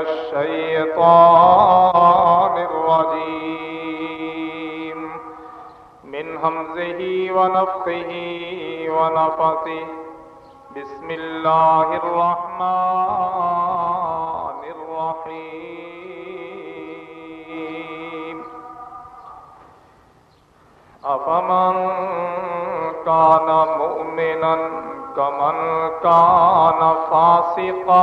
الشيطان الرجيم. من همزه ونفخه ونفثه. بسم الله الرحمن الرحيم. أفمن كان مؤمنا كمن كان فاسقا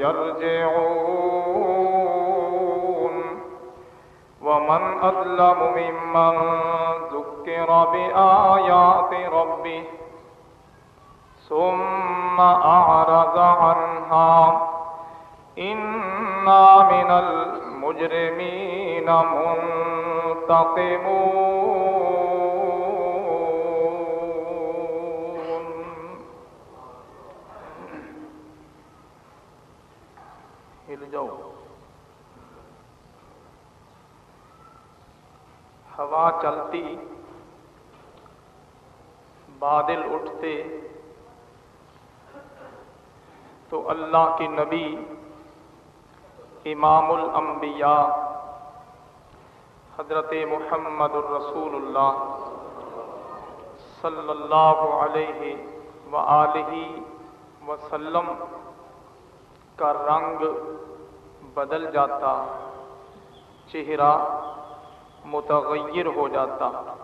يرجعون. ومن أظلم ممن ذكر بآيات ربه ثم أعرض عنها. إنا من المجرمين منتقمون. ہوا چلتی بادل اٹھتے تو اللہ کے نبی امام الانبیاء حضرت محمد الرسول اللہ صلی اللہ علیہ وآلہ وسلم کا رنگ بدل جاتا چہرہ متغیر ہو جاتا۔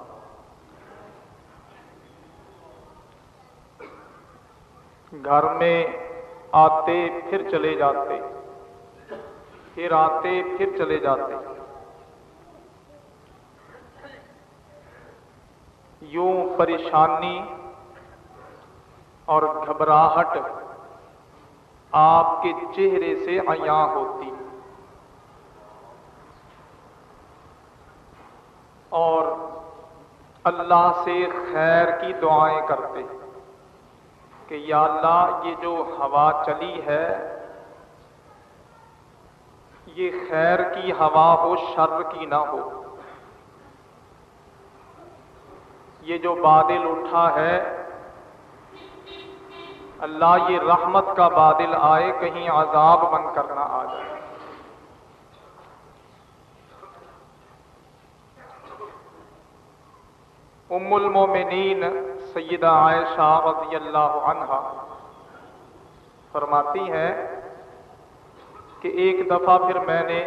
گھر میں آتے پھر چلے جاتے۔ پھر آتے پھر چلے جاتے۔ یوں پریشانی اور گھبراہٹ آپ کے چہرے سے عیاں ہوتی۔ اور اللہ سے خیر کی دعائیں کرتے کہ یا اللہ یہ جو ہوا چلی ہے، یہ خیر کی ہوا ہو، شر کی نہ ہو، یہ جو بادل اٹھا ہے، اللہ یہ رحمت کا بادل آئے، کہیں عذاب بن کر نہ آ جائے ام المومنین سیدہ عائشہ رضی اللہ عنہا فرماتی ہیں کہ ایک دفعہ پھر میں نے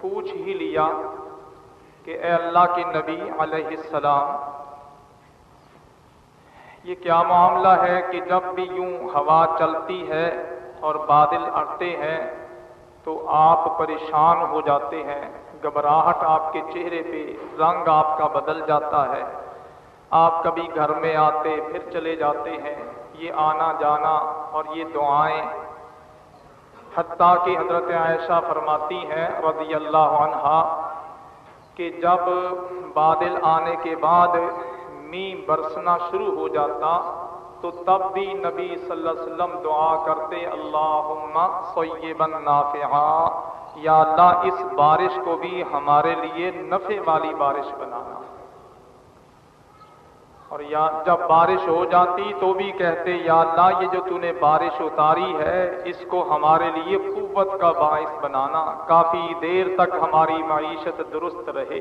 پوچھ ہی لیا کہ اے اللہ کے نبی علیہ السلام، یہ کیا معاملہ ہے کہ جب بھی یوں ہوا چلتی ہے اور بادل اڑتے ہیں تو آپ پریشان ہو جاتے ہیں، گھبراہٹ آپ کے چہرے پہ، رنگ آپ کا بدل جاتا ہے۔ آپ کبھی گھر میں آتے، پھر چلے جاتے ہیں، یہ آنا جانا اور یہ دعائیں۔ حتیٰ کہ حضرت عائشہ فرماتی ہیں رضی اللہ عنہا کہ جب بادل آنے کے بعد می برسنا شروع ہو جاتا، تو تب بھی نبی صلی اللہ علیہ وسلم دعا کرتے، اللہم صیبا نافعا یا اللہ، اس بارش کو بھی ہمارے لیے نفع والی بارش بنانا۔ اور یا جب بارش ہو جاتی تو بھی کہتے یا اللہ یہ جو تو نے بارش اتاری ہے، اس کو ہمارے لیے قوت کا باعث بنانا، کافی دیر تک ہماری معیشت درست رہے۔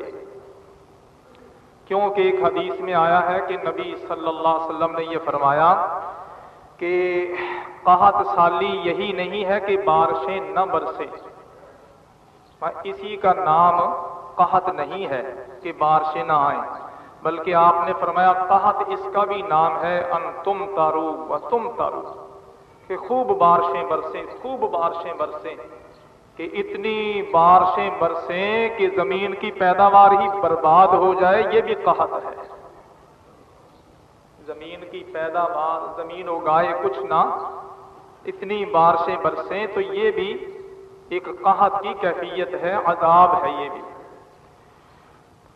کیونکہ ایک حدیث میں آیا ہے کہ نبی صلی اللہ علیہ وسلم نے یہ فرمایا کہ قحط سالی یہی نہیں ہے کہ بارشیں نہ برسیں۔ اسی کا نام قحط نہیں ہے کہ بارشیں نہ آئیں۔ بلکہ آپ نے فرمایا قحط اس کا بھی نام ہے ان تم تارو و تم تارو، کہ خوب بارشیں برسیں، خوب بارشیں برسیں، کہ اتنی بارشیں برسیں کہ زمین کی پیداوار ہی برباد ہو جائے، یہ بھی قحط ہے۔ زمین کی پیداوار، زمین اگائے کچھ نہ، اتنی بارشیں برسیں تو یہ بھی ایک قحط کی کیفیت ہے، عذاب ہے یہ بھی۔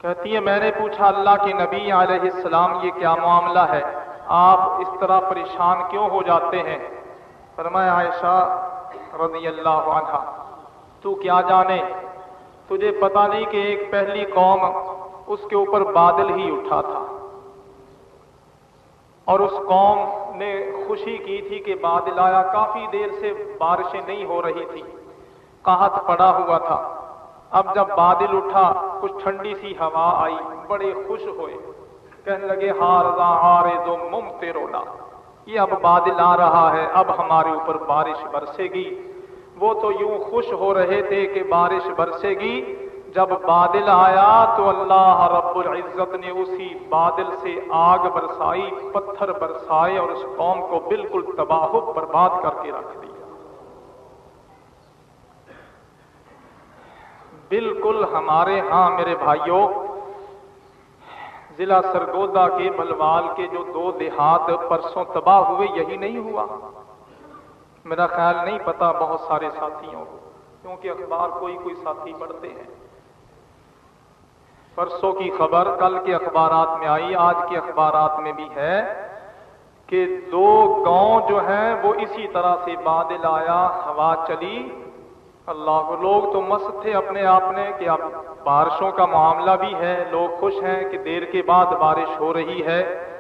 کہتی ہے، میں نے پوچھا، اللہ کے نبی علیہ السلام یہ کیا معاملہ ہے؟ آپ اس طرح پریشان کیوں ہو جاتے ہیں؟ فرمایا، عائشہ رضی اللہ عنہ، تو کیا جانے؟ تجھے پتا نہیں کہ ایک پہلی قوم اس کے اوپر بادل ہی اٹھا تھا۔ اور اس قوم نے خوشی کی تھی کہ بادل آیا۔ کافی دیر سے بارشیں نہیں ہو رہی تھی قحط پڑا ہوا تھا۔ اب جب بادل اٹھا، کچھ ٹھنڈی سی ہوا آئی، بڑے خوش ہوئے۔ کہنے لگے ہار ہارے جو مم رونا یہ اب بادل آ رہا ہے، اب ہمارے اوپر بارش برسے گی۔ وہ تو یوں خوش ہو رہے تھے کہ بارش برسے گی۔ جب بادل آیا تو اللہ رب العزت نے اسی بادل سے آگ برسائی، پتھر برسائے اور اس قوم کو بالکل تباہ برباد کر کے رکھ دیا۔ بالکل ہمارے ہاں میرے بھائیوں، ضلع سرگودا کے بلوال کے جو دو دیہات پرسوں تباہ ہوئے، یہی نہیں ہوا۔ میرا خیال نہیں پتا بہت سارے ساتھیوں کو، کیونکہ اخبار کوئی کوئی ساتھی پڑھتے ہیں۔ پرسوں کی خبر کل کے اخبارات میں آئی، آج کے اخبارات میں بھی ہے کہ دو گاؤں جو ہیں، وہ اسی طرح سے بادل آیا، ہوا چلی۔ اللہ کو لوگ تو مست تھے اپنے آپ نے کہ اب بارشوں کا معاملہ بھی ہے، لوگ خوش ہیں کہ دیر کے بعد بارش ہو رہی ہے۔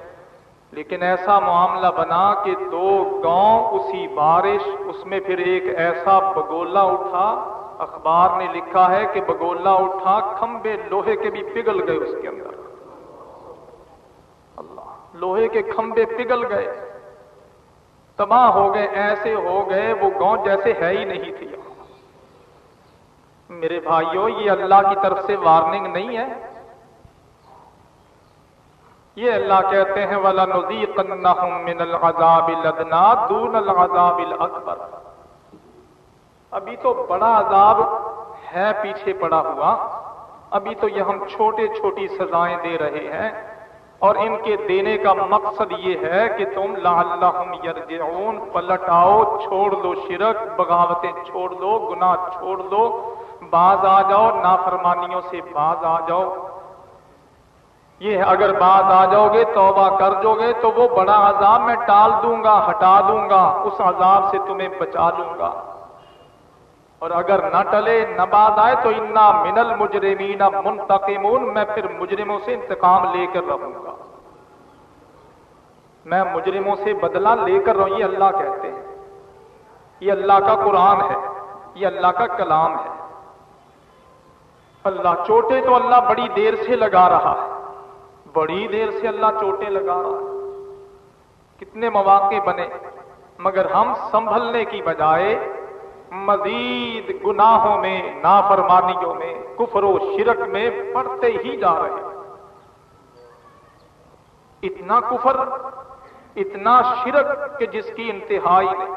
لیکن ایسا معاملہ بنا کہ دو گاؤں اسی بارش، اس میں پھر ایک ایسا بگولا اٹھا۔ اخبار نے لکھا ہے کہ بگولا اٹھا، کھمبے لوہے کے بھی پگھل گئے اس کے اندر۔ اللہ، لوہے کے کھمبے پگھل گئے۔ تباہ ہو گئے، ایسے ہو گئے، وہ گاؤں جیسے ہے ہی نہیں تھی میرے بھائیوں، یہ اللہ کی طرف سے وارننگ نہیں ہے۔ یہ اللہ کہتے ہیں والا نزیق من العذاب الدنا دون العذاب الاکبر. ابھی تو بڑا عذاب ہے پیچھے پڑا ہوا۔ ابھی تو یہ ہم چھوٹے چھوٹی سزائیں دے رہے ہیں۔ اور ان کے دینے کا مقصد یہ ہے کہ تم لعلہم یرجعون، پلٹ آؤ، چھوڑ دو شرک، بغاوتیں چھوڑ دو، گناہ چھوڑ دو۔ باز آ جاؤ، نافرمانیوں سے باز آ جاؤ۔ یہ اگر بات آ جاؤ گے توبہ کر جو گے تو وہ بڑا عذاب میں ٹال دوں گا، ہٹا دوں گا، اس عذاب سے تمہیں بچا لوں گا۔ اور اگر نہ ٹلے، نہ بات آئے، تو انا من المجرمین منتقمون۔ میں پھر مجرموں سے انتقام لے کر رہوں گا۔ میں مجرموں سے بدلہ لے کر رہوں، یہ اللہ کہتے ہیں۔ یہ اللہ کا قرآن ہے، یہ اللہ کا کلام ہے۔ اللہ چوٹے تو اللہ بڑی دیر سے لگا رہا ہے۔ بڑی دیر سے اللہ چوٹیں لگا رہا ہے۔ کتنے مواقع بنے۔ مگر ہم سنبھلنے کی بجائے مزید گناہوں میں، نافرمانیوں میں، کفر و شرک میں پڑتے ہی جا رہے اتنا کفر، اتنا شرک کہ جس کی انتہائی نہیں۔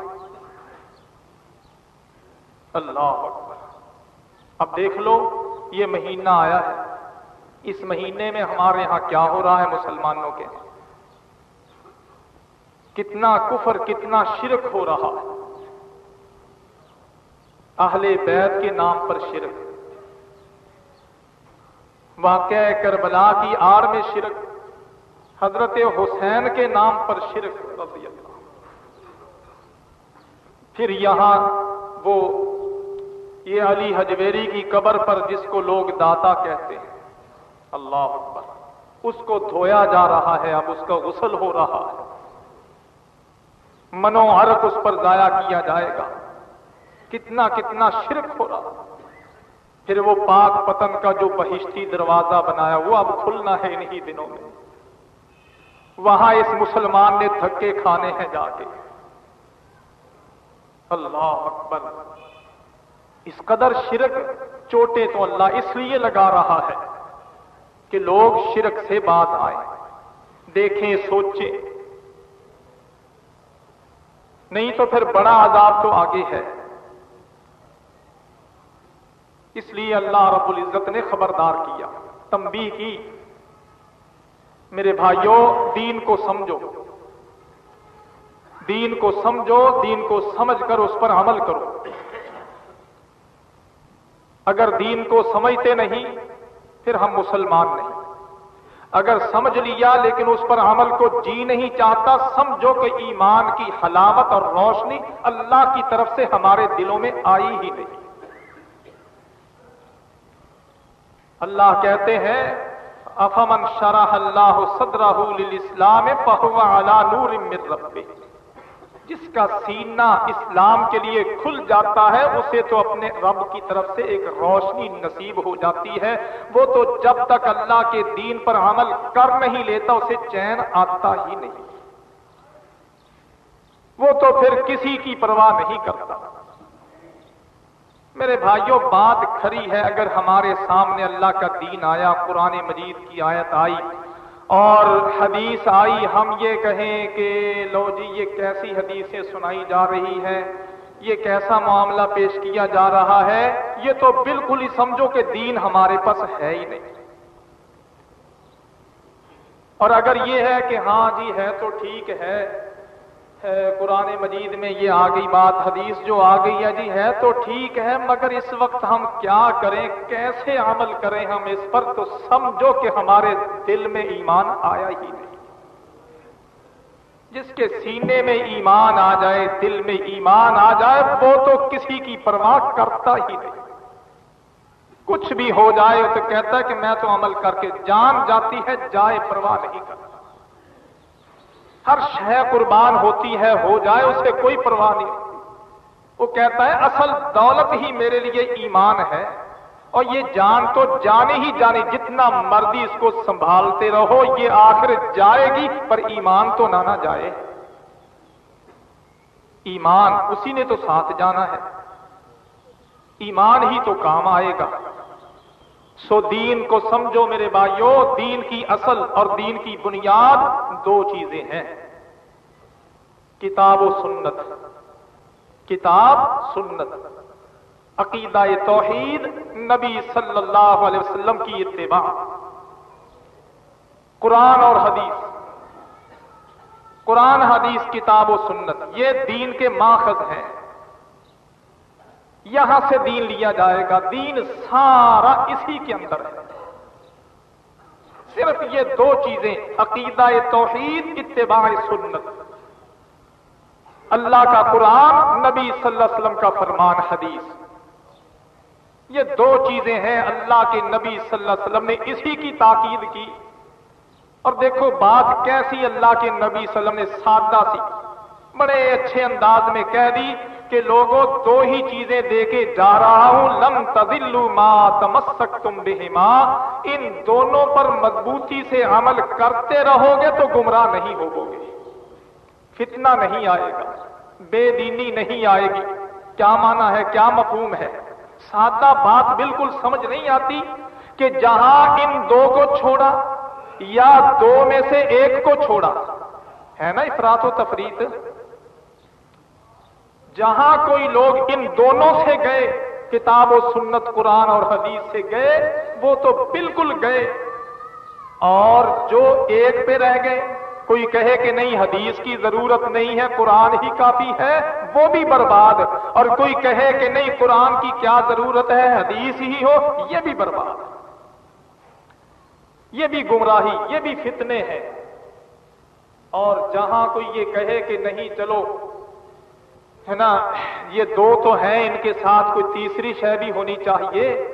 اللہ اکبر۔ اب دیکھ لو یہ مہینہ آیا ہے۔ اس مہینے میں ہمارے ہاں کیا ہو رہا ہے مسلمانوں کے؟ کتنا کفر، کتنا شرک ہو رہا ہے۔ اہل بیت کے نام پر شرک۔ واقع کربلا کی آڑ میں شرک۔ حضرت حسین کے نام پر شرک۔ رضی اللہ پھر یہاں وہ یہ علی حجویری کی قبر پر جس کو لوگ داتا کہتے ہیں۔ اللہ اکبر۔ اس کو دھویا جا رہا ہے، اب اس کا غسل ہو رہا ہے۔ منو عرق اس پر ضائع کیا جائے گا۔ کتنا کتنا شرک ہو رہا۔ پھر وہ پاک پتن کا جو بہشتی دروازہ بنایا، وہ اب کھلنا ہے انہی دنوں میں۔ وہاں اس مسلمان نے دھکے کھانے ہیں جا کے۔ اللہ اکبر۔ اس قدر شرک چوٹے تو اللہ اس لیے لگا رہا ہے کہ لوگ شرک سے بات آئے۔ دیکھیں، سوچیں۔ نہیں تو پھر بڑا عذاب تو آگے ہے۔ اس لیے اللہ رب العزت نے خبردار کیا تمبی کی۔ میرے بھائیوں دین کو سمجھو۔ دین کو سمجھو، دین کو سمجھ کر اس پر عمل کرو۔ اگر دین کو سمجھتے نہیں، پھر ہم مسلمان نہیں۔ اگر سمجھ لیا لیکن اس پر عمل کو جی نہیں چاہتا، سمجھو کہ ایمان کی حلاوت اور روشنی اللہ کی طرف سے ہمارے دلوں میں آئی ہی نہیں۔ اللہ کہتے ہیں، افمن شرح اللہ صدرہ للاسلام فہو علی نور من ربہ۔ جس کا سینہ اسلام کے لیے کھل جاتا ہے، اسے تو اپنے رب کی طرف سے ایک روشنی نصیب ہو جاتی ہے۔ وہ تو جب تک اللہ کے دین پر عمل کر نہیں لیتا، اسے چین آتا ہی نہیں۔ وہ تو پھر کسی کی پرواہ نہیں کرتا۔ میرے بھائیوں بات کھری ہے۔ اگر ہمارے سامنے اللہ کا دین آیا، قرآن مجید کی آیت آئی اور حدیث آئی، ہم یہ کہیں کہ لو جی یہ کیسی حدیثیں سنائی جا رہی ہیں؟ یہ کیسا معاملہ پیش کیا جا رہا ہے؟ یہ تو بالکل ہی سمجھو کہ دین ہمارے پاس ہے ہی نہیں۔ اور اگر یہ ہے کہ ہاں جی ہے تو ٹھیک ہے قرآن مجید میں یہ آ گئی بات، حدیث جو آ گئی ہے جی ہے تو ٹھیک ہے، مگر اس وقت ہم کیا کریں، کیسے عمل کریں ہم اس پر تو سمجھو کہ ہمارے دل میں ایمان آیا ہی نہیں۔ جس کے سینے میں ایمان آ جائے، دل میں ایمان آ جائے، وہ تو کسی کی پرواہ کرتا ہی نہیں۔ کچھ بھی ہو جائے تو کہتا ہے کہ میں تو عمل کر کے جان جاتی ہے، جائے پرواہ نہیں کرتا۔ ہر شہ قربان ہوتی ہے، ہو جائے اسے کوئی پرواہ نہیں۔ وہ کہتا ہے، اصل دولت ہی میرے لیے ایمان ہے، اور یہ جان تو جانے ہی جانے، جتنا مرضی اس کو سنبھالتے رہو، یہ آخر جائے گی، پر ایمان تو نہ نہ جائے۔ ایمان، اسی نے تو ساتھ جانا ہے۔ ایمان ہی تو کام آئے گا۔ سو دین کو سمجھو میرے بھائیوں دین کی اصل اور دین کی بنیاد دو چیزیں ہیں۔ کتاب و سنت۔ کتاب، سنت۔ عقیدہ توحید، نبی صلی اللہ علیہ وسلم کی اتباع۔ قرآن اور حدیث۔ قرآن، حدیث، کتاب و سنت۔ یہ دین کے ماخذ ہیں۔ یہاں سے دین لیا جائے گا۔ دین سارا اسی کے اندر ہے۔ صرف یہ دو چیزیں، عقیدہ توحید، اتباع سنت۔ اللہ کا قرآن، نبی صلی اللہ علیہ وسلم کا فرمان، حدیث۔ یہ دو چیزیں ہیں اللہ کے نبی صلی اللہ علیہ وسلم نے اسی کی تاکید کی۔ اور دیکھو بات کیسی اللہ کے نبی صلی اللہ علیہ وسلم نے سادہ سی۔ بڑے اچھے انداز میں کہہ دی کہ لوگوں دو ہی چیزیں دے کے جا رہا ہوں۔ لم تزلو ما تمسک تم بہما ان دونوں پر مضبوطی سے عمل کرتے رہو گے تو گمراہ نہیں ہوگو گے۔ فتنہ نہیں آئے گا۔ بے دینی نہیں آئے گی۔ کیا مانا ہے؟ کیا مفہوم ہے؟ سادہ بات بالکل سمجھ نہیں آتی کہ جہاں ان دو کو چھوڑا یا دو میں سے ایک کو چھوڑا۔ ہے نا افراد و تفریح جہاں کوئی لوگ ان دونوں سے گئے، کتاب و سنت، قرآن اور حدیث سے گئے، وہ تو بالکل گئے۔ اور جو ایک پہ رہ گئے، کوئی کہے کہ نہیں، حدیث کی ضرورت نہیں ہے، قرآن ہی کافی ہے، وہ بھی برباد۔ اور کوئی کہے کہ نہیں، قرآن کی کیا ضرورت ہے، حدیث ہی ہو، یہ بھی برباد۔ یہ بھی گمراہی، یہ بھی فتنے ہیں۔ اور جہاں کوئی یہ کہے کہ نہیں، چلو ہے نا، یہ دو تو ہیں، ان کے ساتھ کوئی تیسری شہ بھی ہونی چاہیے۔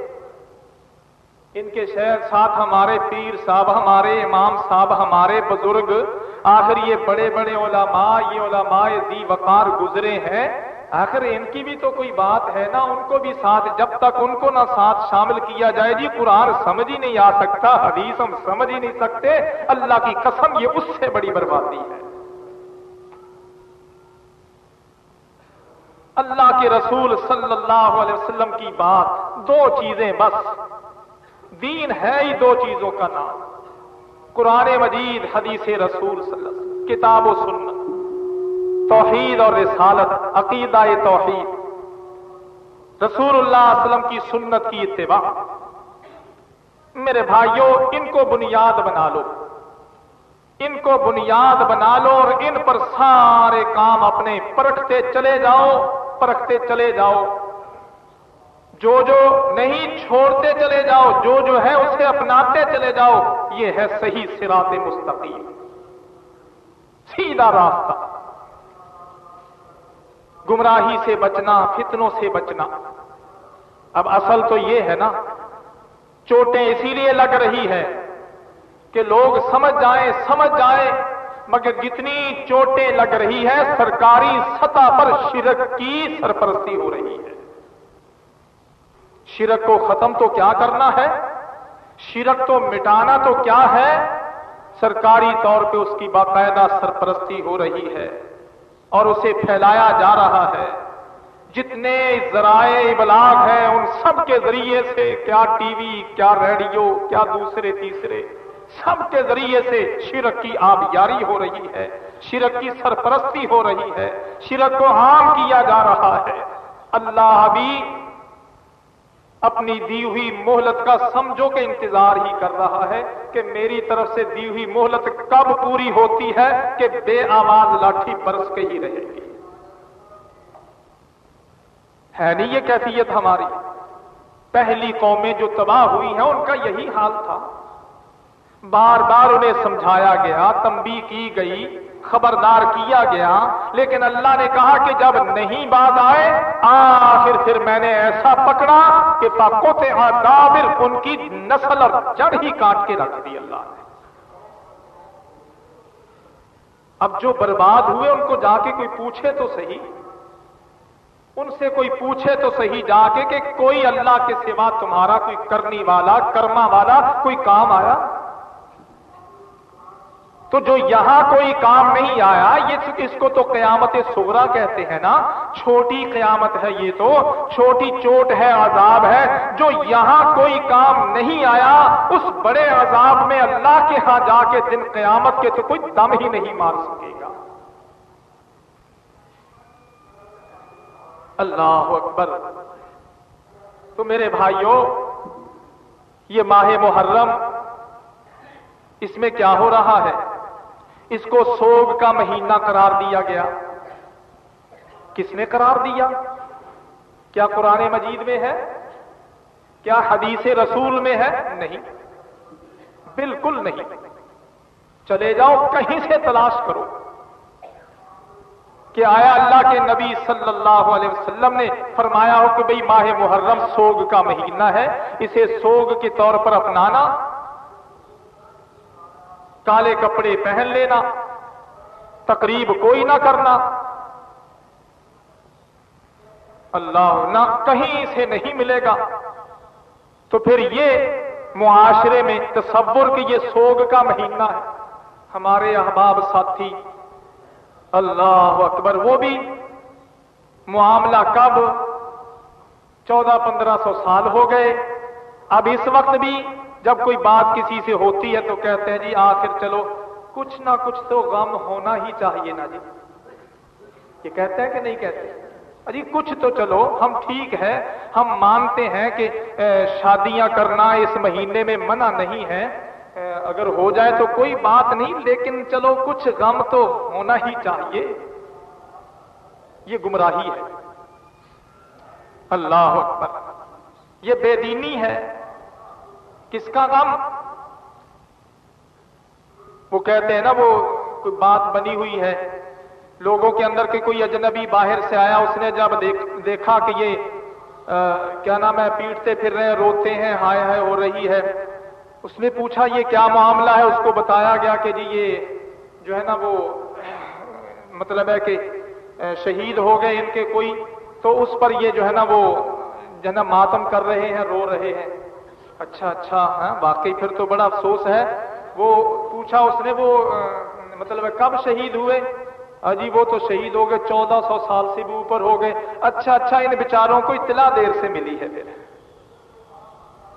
ان کے شہر ساتھ ہمارے پیر صاحب، ہمارے امام صاحب، ہمارے بزرگ، آخر یہ بڑے بڑے علماء، یہ علماء دی وقار گزرے ہیں۔ آخر ان کی بھی تو کوئی بات ہے نا، ان کو بھی ساتھ، جب تک ان کو نہ ساتھ شامل کیا جائے جی قرآن سمجھ ہی نہیں آ سکتا، حدیث ہم سمجھ ہی نہیں سکتے۔ اللہ کی قسم یہ اس سے بڑی بربادی ہے۔ اللہ کے رسول صلی اللہ علیہ وسلم کی بات، دو چیزیں بس۔ دین ہے ہی دو چیزوں کا نام۔ قرآن مجید، حدیث رسول صلی اللہ علیہ وسلم۔ کتاب و سنت۔ توحید اور رسالت، عقیدہ توحید۔ رسول اللہ علیہ وسلم کی سنت کی اتباع۔ میرے بھائیوں، ان کو بنیاد بنا لو۔ ان کو بنیاد بنا لو اور ان پر سارے کام اپنے پرکھتے چلے جاؤ۔ پرکھتے چلے جاؤ۔ جو جو نہیں چھوڑتے چلے جاؤ، جو جو ہے اسے اپناتے چلے جاؤ، یہ ہے صحیح سرات مستقیم۔ سیدھا راستہ۔ گمراہی سے بچنا، فتنوں سے بچنا۔ اب اصل تو یہ ہے نا، چوٹیں اسی لیے لگ رہی ہے کہ لوگ سمجھ جائیں سمجھ جائیں۔ مگر جتنی چوٹیں لگ رہی ہے سرکاری سطح پر شرک کی سرپرستی ہو رہی ہے۔ شرک کو ختم تو کیا کرنا ہے؟ شرک تو مٹانا تو کیا ہے؟ سرکاری طور پہ اس کی باقاعدہ سرپرستی ہو رہی ہے اور اسے پھیلایا جا رہا ہے۔ جتنے ذرائع ابلاغ ہیں، ان سب کے ذریعے سے، کیا ٹی وی، کیا ریڈیو، کیا دوسرے تیسرے۔ سب کے ذریعے سے شرک کی آبیاری ہو رہی ہے، شرک کی سرپرستی ہو رہی ہے، شرک کو عام کیا جا رہا ہے۔ اللہ بھی اپنی دی ہوئی مہلت کا سمجھو کے انتظار ہی کر رہا ہے کہ میری طرف سے دی ہوئی مہلت کب پوری ہوتی ہے کہ بے آواز لاٹھی برس کے ہی رہے گی۔ ہے نہیں یہ کیفیت ہماری؟ پہلی قومیں جو تباہ ہوئی ہیں، ان کا یہی حال تھا۔ بار بار انہیں سمجھایا گیا تمبی کی گئی، خبردار کیا گیا، لیکن اللہ نے کہا کہ جب نہیں باز آئے، آخر پھر میں نے ایسا پکڑا کہ پاکو تھے ان کی نسل اور جڑ ہی کاٹ کے رکھ دی اللہ نے۔ اب جو برباد ہوئے، ان کو جا کے کوئی پوچھے تو صحیح۔ ان سے کوئی پوچھے تو صحیح جا کے کہ کوئی اللہ کے سوا تمہارا کوئی کرنی والا، کرما والا کوئی کام آیا؟ تو جو یہاں کوئی کام نہیں آیا؟ یہ اس کو تو قیامت سغرا کہتے ہیں نا۔ چھوٹی قیامت ہے یہ تو۔ چھوٹی چوٹ ہے، عذاب ہے۔ جو یہاں کوئی کام نہیں آیا، اس بڑے عذاب میں اللہ کے ہاں جا کے دن قیامت کے تو کوئی دم ہی نہیں مار سکے گا۔ اللہ اکبر۔ تو میرے بھائیوں یہ ماہ محرم، اس میں کیا ہو رہا ہے؟ اس کو سوگ کا مہینہ قرار دیا گیا۔ کس نے قرار دیا؟ کیا قرآن مجید میں ہے؟ کیا حدیث رسول میں ہے؟ نہیں۔ بالکل نہیں۔ چلے جاؤ، کہیں سے تلاش کرو۔ کہ آیا اللہ کے نبی صلی اللہ علیہ وسلم نے فرمایا ہو کہ بھئی ماہ محرم سوگ کا مہینہ ہے، اسے سوگ کے طور پر اپنانا۔ کالے کپڑے پہن لینا، تقریب کوئی نہ کرنا۔ اللہ نہ کہیں سے نہیں ملے گا۔ تو پھر یہ معاشرے میں تصور کہ یہ سوگ کا مہینہ ہے۔ ہمارے احباب ساتھی، اللہ اکبر، وہ بھی معاملہ کب چودہ پندرہ سو سال ہو گئے۔ اب اس وقت بھی جب کوئی بات کسی سے ہوتی ہے تو کہتے ہیں جی آخر چلو، کچھ نہ کچھ تو غم ہونا ہی چاہیے نا جی۔ یہ کہتے ہیں کہ نہیں کہتے جی کچھ تو چلو، ہم ٹھیک ہے ہم مانتے ہیں کہ شادیاں کرنا اس مہینے میں منع نہیں ہے۔ اگر ہو جائے تو کوئی بات نہیں، لیکن چلو، کچھ غم تو ہونا ہی چاہیے۔ یہ گمراہی ہے۔ اللہ اکبر۔ یہ بے دینی ہے۔ کس کا غم؟ وہ کہتے ہیں نا وہ کوئی بات بنی ہوئی ہے۔ لوگوں کے اندر کے کوئی اجنبی باہر سے آیا، اس نے جب دیکھا کہ یہ کیا نام ہے، پیٹتے پھر رہے روتے ہیں، ہائے ہائے ہو رہی ہے۔ اس نے پوچھا، یہ کیا معاملہ ہے؟ اس کو بتایا گیا کہ جی یہ جو ہے نا وہ مطلب ہے کہ شہید ہو گئے ان کے کوئی۔ تو اس پر یہ جو ہے نا وہ جو ہے نا ماتم کر رہے ہیں، رو رہے ہیں۔ اچھا اچھا ہاں واقعی پھر تو بڑا افسوس ہے۔ وہ پوچھا اس نے، وہ مطلب کب شہید ہوئے؟ اجی وہ تو شہید ہو گئے، چودہ سو سال سے بھی اوپر ہو گئے۔ اچھا اچھا ان بیچاروں کو اطلاع دیر سے ملی ہے پھر۔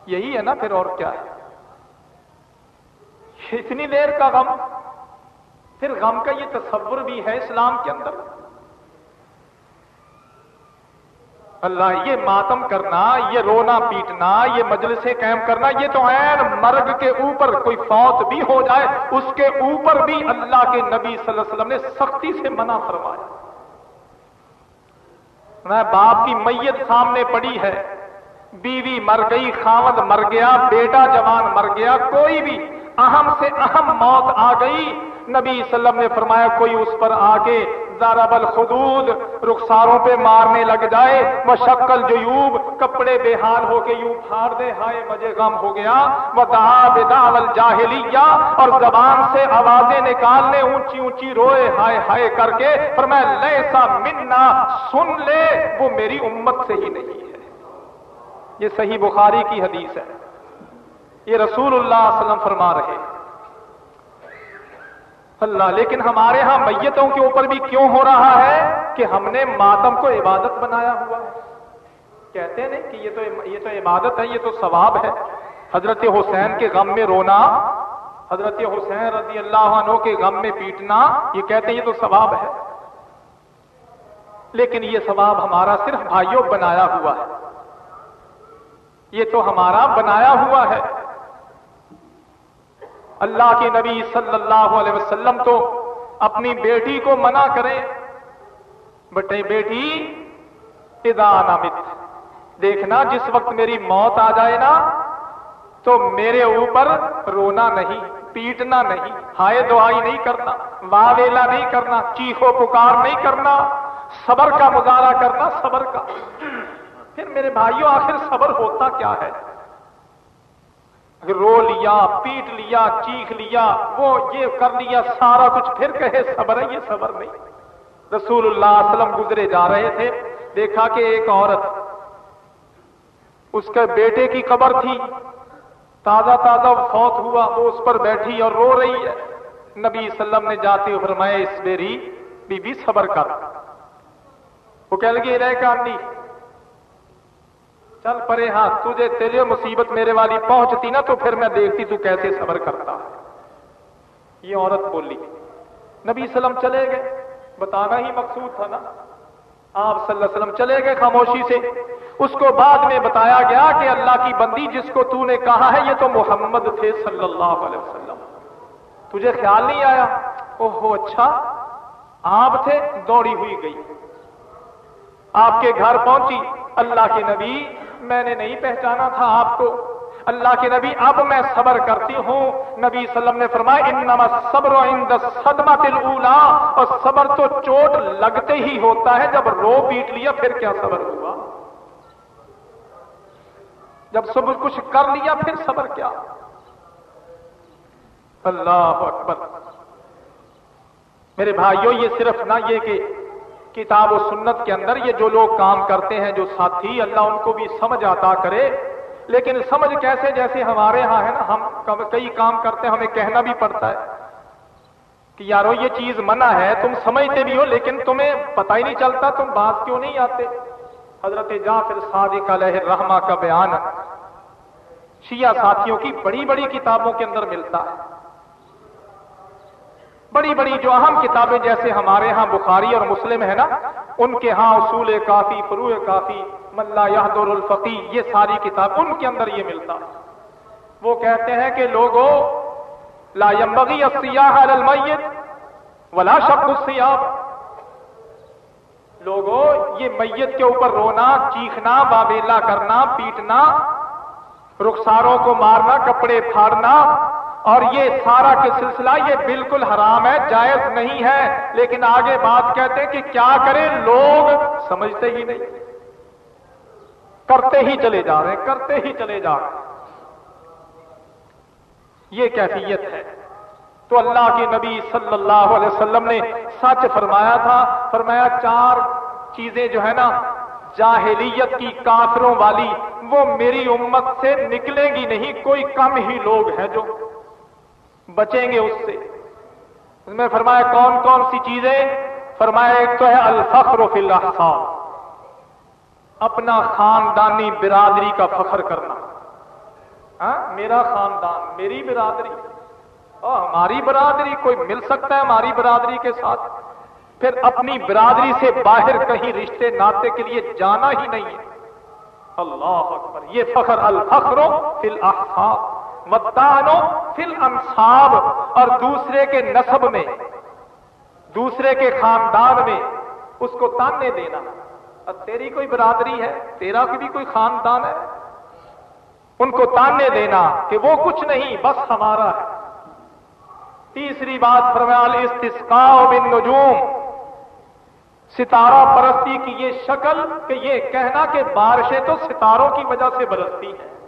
یہی ہے نا پھر اور کیا ہے۔ اتنی دیر کا غم، پھر غم کا یہ تصور بھی ہے اسلام کے اندر۔ اللہ، یہ ماتم کرنا، یہ رونا پیٹنا، یہ مجلسیں قائم کرنا، یہ تو عین مرگ کے اوپر کوئی فوت بھی ہو جائے، اس کے اوپر بھی اللہ کے نبی صلی اللہ علیہ وسلم نے سختی سے منع فرمایا۔ میں باپ کی میت سامنے پڑی ہے، بیوی مر گئی خامد مر گیا، بیٹا جوان مر گیا، کوئی بھی اہم سے اہم موت آ گئی۔ نبی صلی اللہ علیہ وسلم نے فرمایا، کوئی اس پر آ کے الخدود، رخساروں پہ مارنے لگ جائے وہ شکل جو کپڑے بے حال ہو کے یوں پھاڑ دے، ہائے مجھے غم ہو گیا۔ وہ جاہلیہ اور زبان سے آوازیں نکالنے، اونچی اونچی روئے، ہائے ہائے کر کے پر میں لیسا منا، سن لے، وہ میری امت سے ہی نہیں ہے۔ یہ صحیح بخاری کی حدیث ہے۔ یہ رسول اللہ علیہ وسلم فرما رہے اللہ، لیکن ہمارے ہاں میتوں کے اوپر بھی کیوں ہو رہا ہے کہ ہم نے ماتم کو عبادت بنایا ہوا ہے؟ کہتے ہیں کہ یہ تو یہ تو عبادت ہے، یہ تو ثواب ہے۔ حضرت حسین کے غم میں رونا، حضرت حسین رضی اللہ عنہ کے غم میں پیٹنا، یہ کہتے ہیں یہ تو ثواب ہے۔ لیکن یہ ثواب ہمارا صرف بھائیوں بنایا ہوا ہے۔ یہ تو ہمارا بنایا ہوا ہے۔ اللہ کے نبی صلی اللہ علیہ وسلم تو اپنی بیٹی کو منع کریں۔ بٹے بیٹی ادا نامت دیکھنا جس وقت میری موت آ جائے نا، تو میرے اوپر رونا نہیں، پیٹنا نہیں، ہائے دعائی نہیں کرنا، واویلا نہیں کرنا، چیخو پکار نہیں کرنا، صبر کا مظاہرہ کرنا، صبر کا۔ پھر میرے بھائیوں آخر صبر ہوتا کیا ہے؟ رو لیا، پیٹ لیا، چیخ لیا، وہ یہ کر لیا، سارا کچھ پھر کہے، صبر ہے، یہ صبر نہیں۔ رسول اللہ علیہ وسلم گزرے جا رہے تھے، دیکھا کہ ایک عورت اس کے بیٹے کی قبر تھی، تازہ تازہ فوت ہوا، وہ اس پر بیٹھی اور رو رہی ہے۔ نبی وسلم نے جاتے ہوئے فرمایا، اس میری بی بی صبر کر۔ وہ کہہ لگی رہ کا چل پرے ہاں تجھے تیرے مصیبت میرے والی پہنچتی نا تو پھر میں دیکھتی تو کیسے صبر کرتا۔ یہ عورت بولی، نبی وسلم چلے گئے۔ بتانا ہی مقصود تھا نا۔ آپ صلی اللہ علیہ وسلم چلے گئے خاموشی سے۔ اس کو بعد میں بتایا گیا کہ اللہ کی بندی جس کو تو نے کہا ہے، یہ تو محمد تھے صلی اللہ علیہ وسلم۔ تجھے خیال نہیں آیا؟ اوہو اچھا۔ آپ تھے، دوڑی ہوئی گئی۔ آپ کے گھر پہنچی، اللہ کے نبی میں نے نہیں پہچانا تھا آپ کو۔ اللہ کے نبی، اب میں صبر کرتی ہوں۔ نبی صلی اللہ علیہ وسلم نے فرمایا، انما صبر عند الاولا اور صبر تو چوٹ لگتے ہی ہوتا ہے۔ جب رو پیٹ لیا، پھر کیا صبر ہوا؟ جب سب کچھ کر لیا، پھر صبر کیا؟ اللہ اکبر۔ میرے بھائیوں، یہ صرف نہ یہ کہ کتاب و سنت کے اندر یہ جو لوگ کام کرتے ہیں، جو ساتھی، اللہ ان کو بھی سمجھ آتا کرے۔ لیکن سمجھ کیسے؟ جیسے ہمارے ہاں ہے نا، ہم کئی کام کرتے ہیں، ہمیں کہنا بھی پڑتا ہے کہ یارو، یہ چیز منع ہے، تم سمجھتے بھی ہو، لیکن تمہیں پتہ ہی نہیں چلتا، تم بات کیوں نہیں آتے؟ حضرت جا پھر صادق علیہ رحمہ کا بیان شیعہ ساتھیوں کی بڑی بڑی کتابوں کے اندر ملتا ہے۔ بڑی بڑی جو اہم کتابیں جیسے ہمارے ہاں بخاری اور مسلم ہے نا، ان کے ہاں اصول کافی، فروع کافی ملا یادور الفقی یہ ساری کتاب ان کے اندر یہ ملتا۔ وہ کہتے ہیں کہ لوگوں لا ينبغي السیاح علی المیت ولا شب السیاب لوگوں یہ میت کے اوپر رونا، چیخنا بابیلا کرنا، پیٹنا، رخساروں کو مارنا، کپڑے پھاڑنا اور یہ سارا کے سلسلہ یہ بالکل حرام ہے، جائز نہیں ہے، لیکن آگے بات کہتے ہیں کہ کیا کریں، لوگ سمجھتے ہی نہیں۔ کرتے ہی چلے جا رہے ہیں، کرتے ہی چلے جا رہے ہیں۔ یہ کیفیت ہے۔ تو اللہ کے نبی صلی اللہ علیہ وسلم نے سچ فرمایا تھا، فرمایا چار چیزیں جو ہے نا، جاہلیت کی کافروں والی، وہ میری امت سے نکلیں گی نہیں، کوئی کم ہی لوگ ہیں جو۔ بچیں گے اس سے۔ اس میں فرمایا کون کون سی چیزیں؟ فرمایا ایک تو ہے الفخر فی الاحساب اپنا خاندانی برادری کا فخر کرنا۔ ہاں؟ میرا خاندان، میری برادری۔ اور ہماری برادری، کوئی مل سکتا ہے ہماری برادری کے ساتھ؟ پھر اپنی برادری سے باہر کہیں رشتے ناطے کے لیے جانا ہی نہیں ہے۔ اللہ اکبر، یہ فخر الفخر فی الاحساب متانو فی الانصاب اور دوسرے کے نصب میں، دوسرے کے خاندان میں اس کو تانے دینا۔ اور تیری کوئی برادری ہے، تیرا بھی کوئی خاندان ہے؟ ان کو تانے دینا کہ وہ کچھ نہیں، بس ہمارا ہے۔ تیسری بات فرمیال استسقاء بن نجوم ستارہ پرستی کی یہ شکل، کہ یہ کہنا کہ بارشیں تو ستاروں کی وجہ سے برستی ہیں۔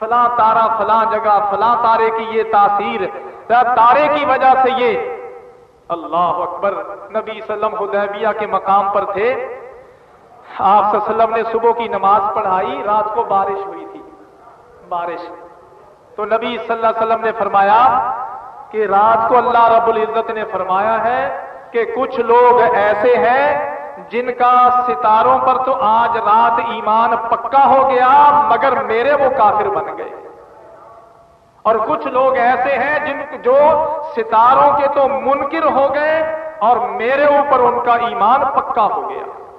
فلاں تارا، فلاں جگہ، فلاں تارے کی یہ تاثیر تارے کی وجہ سے یہ اللہ اکبر نبی وسلم حدیبیہ کے مقام پر تھے۔ آپ وسلم نے صبح کی نماز پڑھائی، رات کو بارش ہوئی تھی۔ بارش۔ تو نبی صلی اللہ علیہ وسلم نے فرمایا کہ رات کو اللہ رب العزت نے فرمایا ہے کہ کچھ لوگ ایسے ہیں جن کا ستاروں پر تو آج رات ایمان پکا ہو گیا، مگر میرے وہ کافر بن گئے۔ اور کچھ لوگ ایسے ہیں جن جو ستاروں کے تو منکر ہو گئے اور میرے اوپر ان کا ایمان پکا ہو گیا۔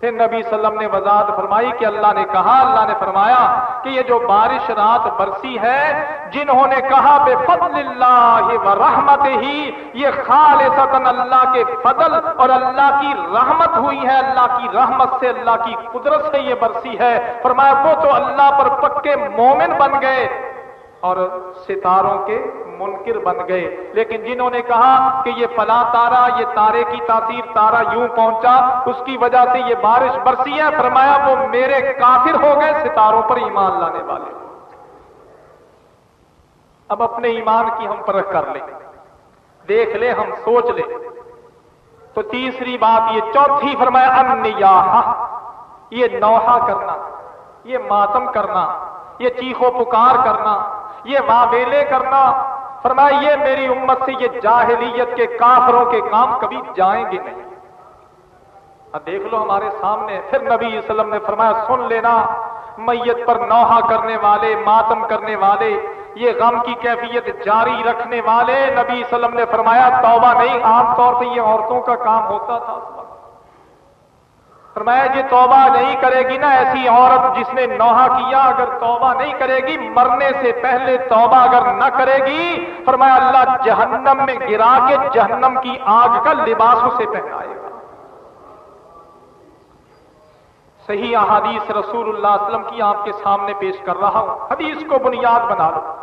پھر نبی صلی اللہ علیہ وسلم نے وضاحت فرمائی کہ اللہ نے کہا، اللہ نے فرمایا کہ یہ جو بارش رات برسی ہے، جنہوں نے کہا، بے فضل اللہ و رحمت ہی، یہ خالصتا اللہ کے فضل اور اللہ کی رحمت ہوئی ہے، اللہ کی رحمت سے، اللہ کی قدرت سے یہ برسی ہے۔ فرمایا، وہ تو اللہ پر پکے مومن بن گئے۔ اور ستاروں کے منکر بن گئے۔ لیکن جنہوں نے کہا کہ یہ پلا تارا، یہ تارے کی تاثیر تارا یوں پہنچا، اس کی وجہ سے یہ بارش برسی ہے، فرمایا وہ میرے کافر ہو گئے، ستاروں پر ایمان لانے والے۔ اب اپنے ایمان کی ہم پرکھ کر لیں۔ دیکھ لیں، ہم سوچ لیں۔ تو تیسری بات یہ، چوتھی، فرمایا ان یہ نوحا کرنا، یہ ماتم کرنا، یہ چیخو پکار کرنا۔ یہ واویلے کرنا، فرمایا، یہ میری امت سے یہ جاہلیت کے کافروں کے کام کبھی جائیں گے نہیں۔ اب دیکھ لو ہمارے سامنے، پھر نبی صلی اللہ علیہ وسلم نے فرمایا، سن لینا، میت پر نوحہ کرنے والے، ماتم کرنے والے، یہ غم کی کیفیت جاری رکھنے والے، نبی صلی اللہ علیہ وسلم نے فرمایا، توبہ نہیں، عام طور پہ یہ عورتوں کا کام ہوتا تھا۔ فرمایا جی توبہ نہیں کرے گی نا ایسی عورت جس نے نوحہ کیا، اگر توبہ نہیں کرے گی، مرنے سے پہلے توبہ اگر نہ کرے گی، فرمایا اللہ جہنم میں گرا کے جہنم کی آگ کا لباس اسے پہنائے گا۔ صحیح احادیث رسول اللہ علیہ وسلم کی آپ کے سامنے پیش کر رہا ہوں۔ حدیث کو بنیاد بنا لو۔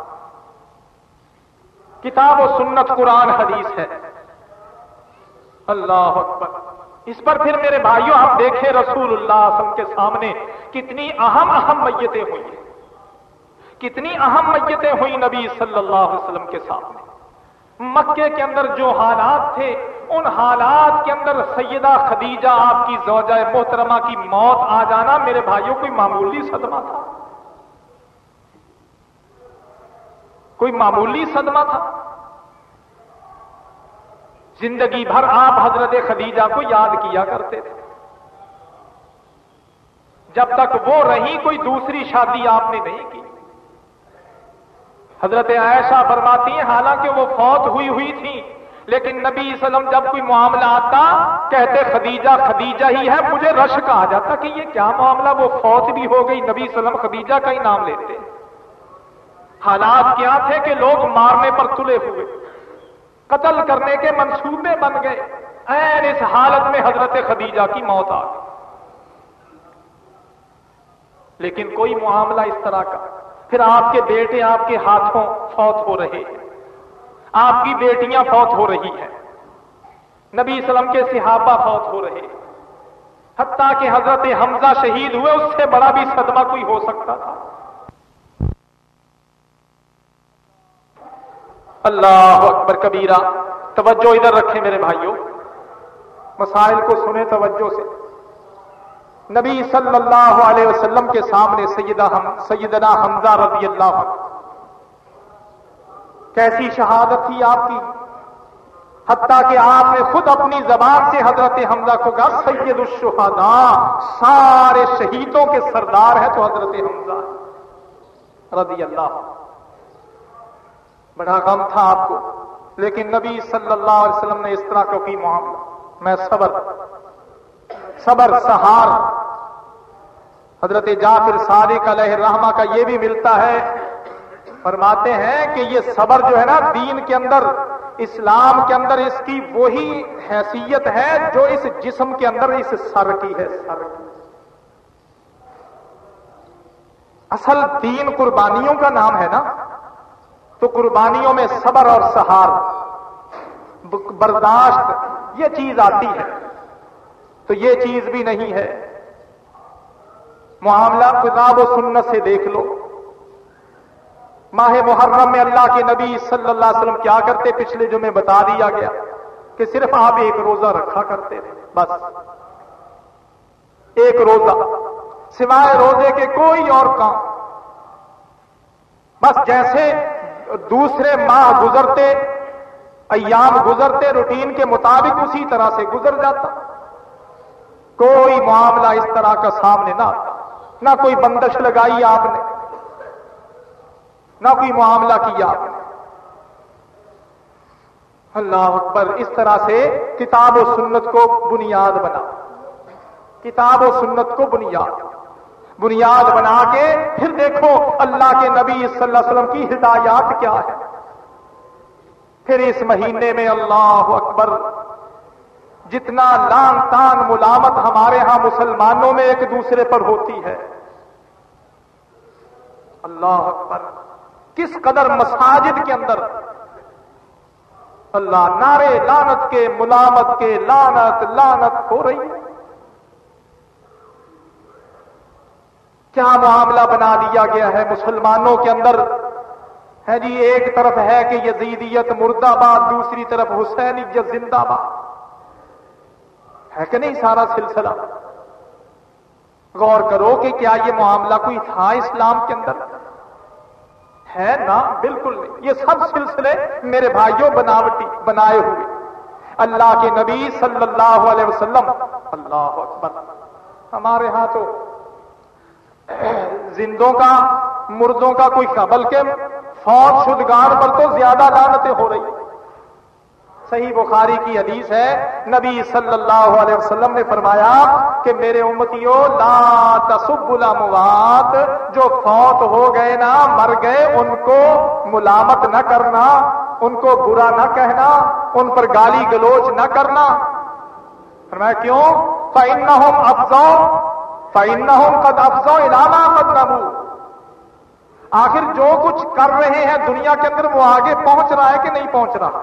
کتاب و سنت قرآن حدیث ہے۔ اللہ اکبر۔ اس پر پھر میرے بھائیوں آپ دیکھیں رسول اللہ وسلم کے سامنے کتنی اہم اہم میتیں ہوئی کتنی اہم میتیں ہوئی نبی صلی اللہ علیہ وسلم کے سامنے۔ مکے کے اندر جو حالات تھے، ان حالات کے اندر سیدہ خدیجہ آپ کی زوجہ محترمہ کی موت آ جانا میرے بھائیوں کوئی معمولی صدمہ تھا۔ کوئی معمولی صدمہ تھا۔ زندگی بھر آپ حضرت خدیجہ کو یاد کیا کرتے تھے۔ جب تک وہ رہی کوئی دوسری شادی آپ نے نہیں کی۔ حضرت عائشہ فرماتی ہیں، حالانکہ وہ فوت ہوئی ہوئی تھی لیکن نبی وسلم جب کوئی معاملہ آتا، کہتے خدیجہ خدیجہ ہی ہے، مجھے رش کہا جاتا کہ یہ کیا معاملہ، وہ فوت بھی ہو گئی، نبی وسلم خدیجہ کا ہی نام لیتے۔ حالات کیا تھے کہ لوگ مارنے پر تلے ہوئے۔ قتل کرنے کے منصوبے بن گئے۔ این اس حالت میں حضرت خدیجہ کی موت آ گئی۔ لیکن کوئی معاملہ اس طرح کا۔ پھر آپ کے بیٹے آپ کے ہاتھوں فوت ہو رہے ہیں۔ آپ کی بیٹیاں فوت ہو رہی ہیں۔ نبی اسلم کے صحابہ فوت ہو رہے ہیں۔ حتیٰ کہ حضرت حمزہ شہید ہوئے، اس سے بڑا بھی صدمہ کوئی ہو سکتا تھا۔ اللہ اکبر کبیرہ، توجہ ادھر رکھیں میرے بھائیوں۔ مسائل کو سنیں توجہ سے۔ نبی صلی اللہ علیہ وسلم کے سامنے سیدہ ہم سیدنا حمزہ رضی اللہ عنہ۔ کیسی شہادت تھی آپ کی؟ حتیٰ کہ آپ نے خود اپنی زبان سے حضرت حمزہ کو کہا، سید الشہداء، سارے شہیدوں کے سردار ہیں تو حضرت حمزہ رضی اللہ بڑا غم تھا آپ کو۔ لیکن نبی صلی اللہ علیہ وسلم نے اس طرح کو کی معاملہ۔ میں صبر صبر سہار۔ حضرت جعفر صادق علیہ الرحمہ کا یہ بھی ملتا ہے، فرماتے ہیں کہ یہ صبر جو ہے نا، دین کے اندر، اسلام کے اندر اس کی وہی حیثیت ہے جو اس جسم کے اندر، اس سر کی ہے۔ سر کی اصل دین قربانیوں کا نام ہے نا۔ تو قربانیوں میں صبر اور سہار برداشت، یہ چیز آتی ہے۔ تو یہ چیز بھی نہیں ہے۔ معاملہ کتاب و سنت سے دیکھ لو۔ ماہ محرم میں اللہ کے نبی صلی اللہ علیہ وسلم کیا کرتے؟ پچھلے جو میں بتا دیا گیا کہ صرف آپ ایک روزہ رکھا کرتے تھے، بس۔ ایک روزہ، سوائے روزے کے کوئی اور کام۔ بس جیسے دوسرے ماہ گزرتے، ایام گزرتے، روٹین کے مطابق اسی طرح سے گزر جاتا۔ کوئی معاملہ اس طرح کا سامنے نہ نہ کوئی بندش لگائی آپ نے، نہ کوئی معاملہ کیا آپ نے۔ اللہ اکبر، اس طرح سے کتاب و سنت کو بنیاد بنا۔ کتاب و سنت کو بنیاد۔ بنیاد بنا کے پھر دیکھو اللہ کے نبی صلی اللہ علیہ وسلم کی ہدایات کیا ہے پھر اس مہینے میں اللہ اکبر، جتنا لان تان ملامت ہمارے ہاں مسلمانوں میں ایک دوسرے پر ہوتی ہے۔ اللہ اکبر، کس قدر مساجد کے اندر اللہ نعرے لانت کے، ملامت کے لانت لانت ہو رہی ہے۔ کیا معاملہ بنا دیا گیا ہے مسلمانوں کے اندر؟ ہے جی ایک طرف ہے کہ یزیدیت مرد آباد دوسری طرف حسینیت زندہ باد۔ ہے کہ نہیں سارا سلسلہ؟ غور کرو کہ کیا یہ معاملہ کوئی تھا اسلام کے اندر؟ ہے نا، بالکل نہیں۔ یہ سب سلسلے میرے بھائیوں بناوٹی، بنائے ہوئے۔ اللہ کے نبی صلی اللہ علیہ وسلم، اللہ اکبر۔ ہمارے ہاں تو زندوں کا، مردوں کا کوئی قبل کے فوج شدگار پر تو زیادہ لانتیں ہو رہی صحیح بخاری کی حدیث ہے، نبی صلی اللہ علیہ وسلم نے فرمایا کہ میرے امتیوں، لا تصب الاموات، جو فوت ہو گئے نا، مر گئے، ان کو ملامت نہ کرنا، ان کو برا نہ کہنا، ان پر گالی گلوچ نہ کرنا۔ فرمایا کیوں؟ فائن ہوں افزاؤ فائن ہوں قد افزاؤ علامہ قد آخر جو کچھ کر رہے ہیں دنیا کے اندر وہ آگے پہنچ رہا ہے کہ نہیں پہنچ رہا؟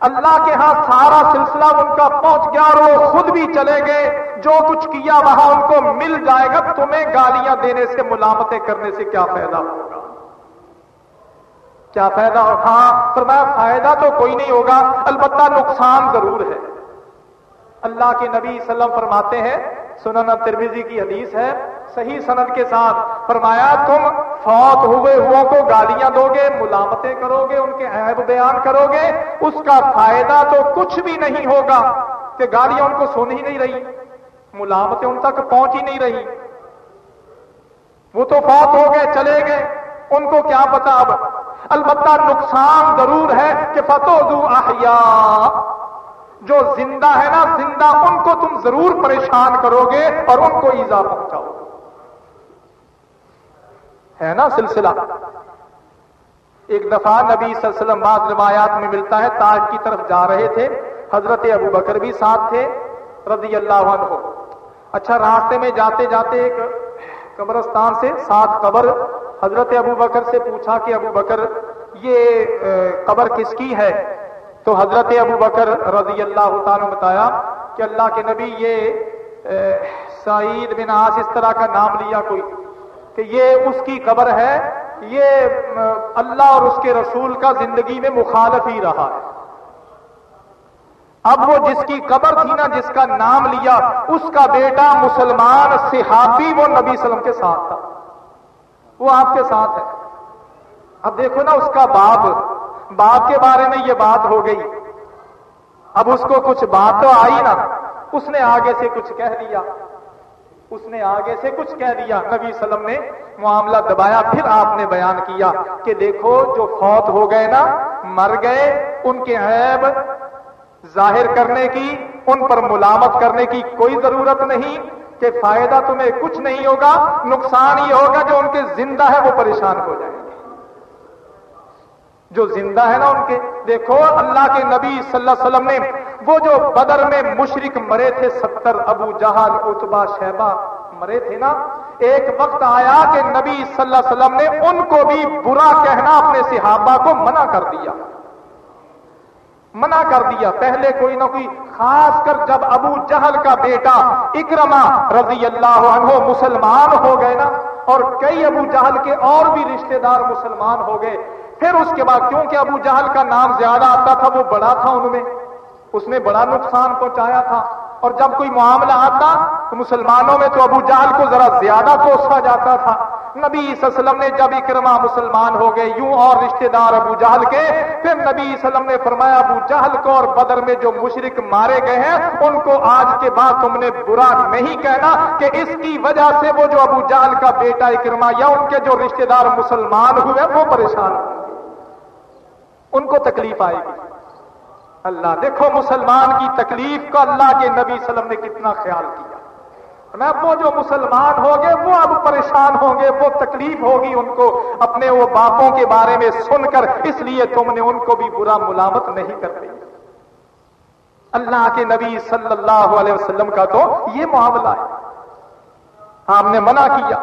اللہ کے ہاں سارا سلسلہ ان کا پہنچ گیا اور وہ خود بھی چلے گئے جو کچھ کیا وہاں ان کو مل جائے گا، تمہیں گالیاں دینے سے، ملامتیں کرنے سے کیا فائدہ ہوگا؟ کیا فائدہ؟ ہاں پر میں فائدہ تو کوئی نہیں ہوگا، البتہ نقصان ضرور ہے۔ اللہ کے نبی وسلم فرماتے ہیں سنن ترمیزی کی حدیث ہے، صحیح سند کے ساتھ فرمایا، تم فوت ہوئے ہو کو گالیاں دو گے ملامتیں کرو گے ان کے عیب بیان کرو گے اس کا فائدہ تو کچھ بھی نہیں ہوگا کہ گالیاں ان کو سن ہی نہیں رہی، ملامتیں ان تک پہنچ ہی نہیں رہی۔ وہ تو فوت ہو گئے، چلے گئے۔ ان کو کیا پتا اب؟ البتہ نقصان ضرور ہے کہ فتو دو جو زندہ ہے نا، زندہ ان کو تم ضرور پریشان کرو گے اور ان کو ایزا پہنچاؤ۔ گے ہے نا سلسلہ؟ ایک دفعہ نبی صلی اللہ علیہ وسلم بعض روایات میں ملتا ہے، تاج کی طرف جا رہے تھے، حضرت ابو بکر بھی ساتھ تھے، رضی اللہ عنہ۔ اچھا راستے میں جاتے جاتے ایک قبرستان سے سات قبر، حضرت ابو بکر سے پوچھا کہ ابو بکر، یہ قبر کس کی ہے؟ تو حضرت ابو بکر رضی اللہ تعالیٰ نے بتایا کہ اللہ کے نبی یہ سعید بن آس اس طرح کا نام لیا کوئی کہ یہ اس کی قبر ہے، یہ اللہ اور اس کے رسول کا زندگی میں مخالف ہی رہا ہے۔ اب وہ جس کی قبر تھی نا، جس کا نام لیا، اس کا بیٹا مسلمان صحابی وہ نبی وسلم کے ساتھ تھا۔ وہ آپ کے ساتھ ہے۔ اب دیکھو نا اس کا باپ باپ کے بارے میں یہ بات ہو گئی۔ اب اس کو کچھ بات تو آئی نا۔ اس نے آگے سے کچھ کہہ دیا۔ اس نے آگے سے کچھ کہہ دیا۔ نبی وسلم نے معاملہ دبایا۔ پھر آپ نے بیان کیا کہ دیکھو جو فوت ہو گئے نا، مر گئے۔ ان کے عیب ظاہر کرنے کی، ان پر ملامت کرنے کی کوئی ضرورت نہیں کہ فائدہ تمہیں کچھ نہیں ہوگا، نقصان یہ ہوگا جو ان کے زندہ ہے، وہ پریشان ہو جائیں۔ گے جو زندہ ہے نا ان کے، دیکھو اللہ کے نبی صلی اللہ علیہ وسلم نے وہ جو بدر میں مشرق مرے تھے، ستر ابو جہاز اتبا شہبہ مرے تھے نا، ایک وقت آیا کہ نبی صلی اللہ علیہ وسلم نے ان کو بھی برا کہنا اپنے صحابہ کو منع کر دیا۔ منع کر دیا۔ پہلے کوئی نہ کوئی، خاص کر جب ابو جہل کا بیٹا اکرما رضی اللہ عنہ مسلمان ہو گئے نا، اور کئی ابو جہل کے اور بھی رشتہ دار مسلمان ہو گئے پھر اس کے بعد کیونکہ ابو جہل کا نام زیادہ آتا تھا، وہ بڑا تھا ان میں۔ اس نے بڑا نقصان پہنچایا تھا۔ اور جب کوئی معاملہ آتا تو مسلمانوں میں تو ابو جہل کو ذرا زیادہ کوسا جاتا تھا۔ نبی صلی اللہ علیہ وسلم نے جب اکرما مسلمان ہو گئے، یوں اور رشتہ دار ابو جہل کے، پھر نبی صلی اللہ علیہ وسلم نے فرمایا، ابو جہل کو اور بدر میں جو مشرق مارے گئے ہیں، ان کو آج کے بعد تم نے برا نہیں کہنا کہ اس کی وجہ سے وہ جو ابو جہل کا بیٹا اکرما یا ان کے جو رشتہ دار مسلمان ہوئے، وہ پریشان ان کو تکلیف آئے گی اللہ دیکھو، مسلمان کی تکلیف کا اللہ کے نبی صلی اللہ علیہ وسلم نے کتنا خیال کیا۔ میں وہ جو مسلمان ہوں گے، وہ اب پریشان ہوں گے، وہ تکلیف ہوگی ان کو اپنے وہ باپوں کے بارے میں سن کر۔ اس لیے تم نے ان کو بھی برا ملامت نہیں کرتے اللہ کے نبی صلی اللہ علیہ وسلم کا تو یہ معاملہ ہے۔ ہم نے منع کیا۔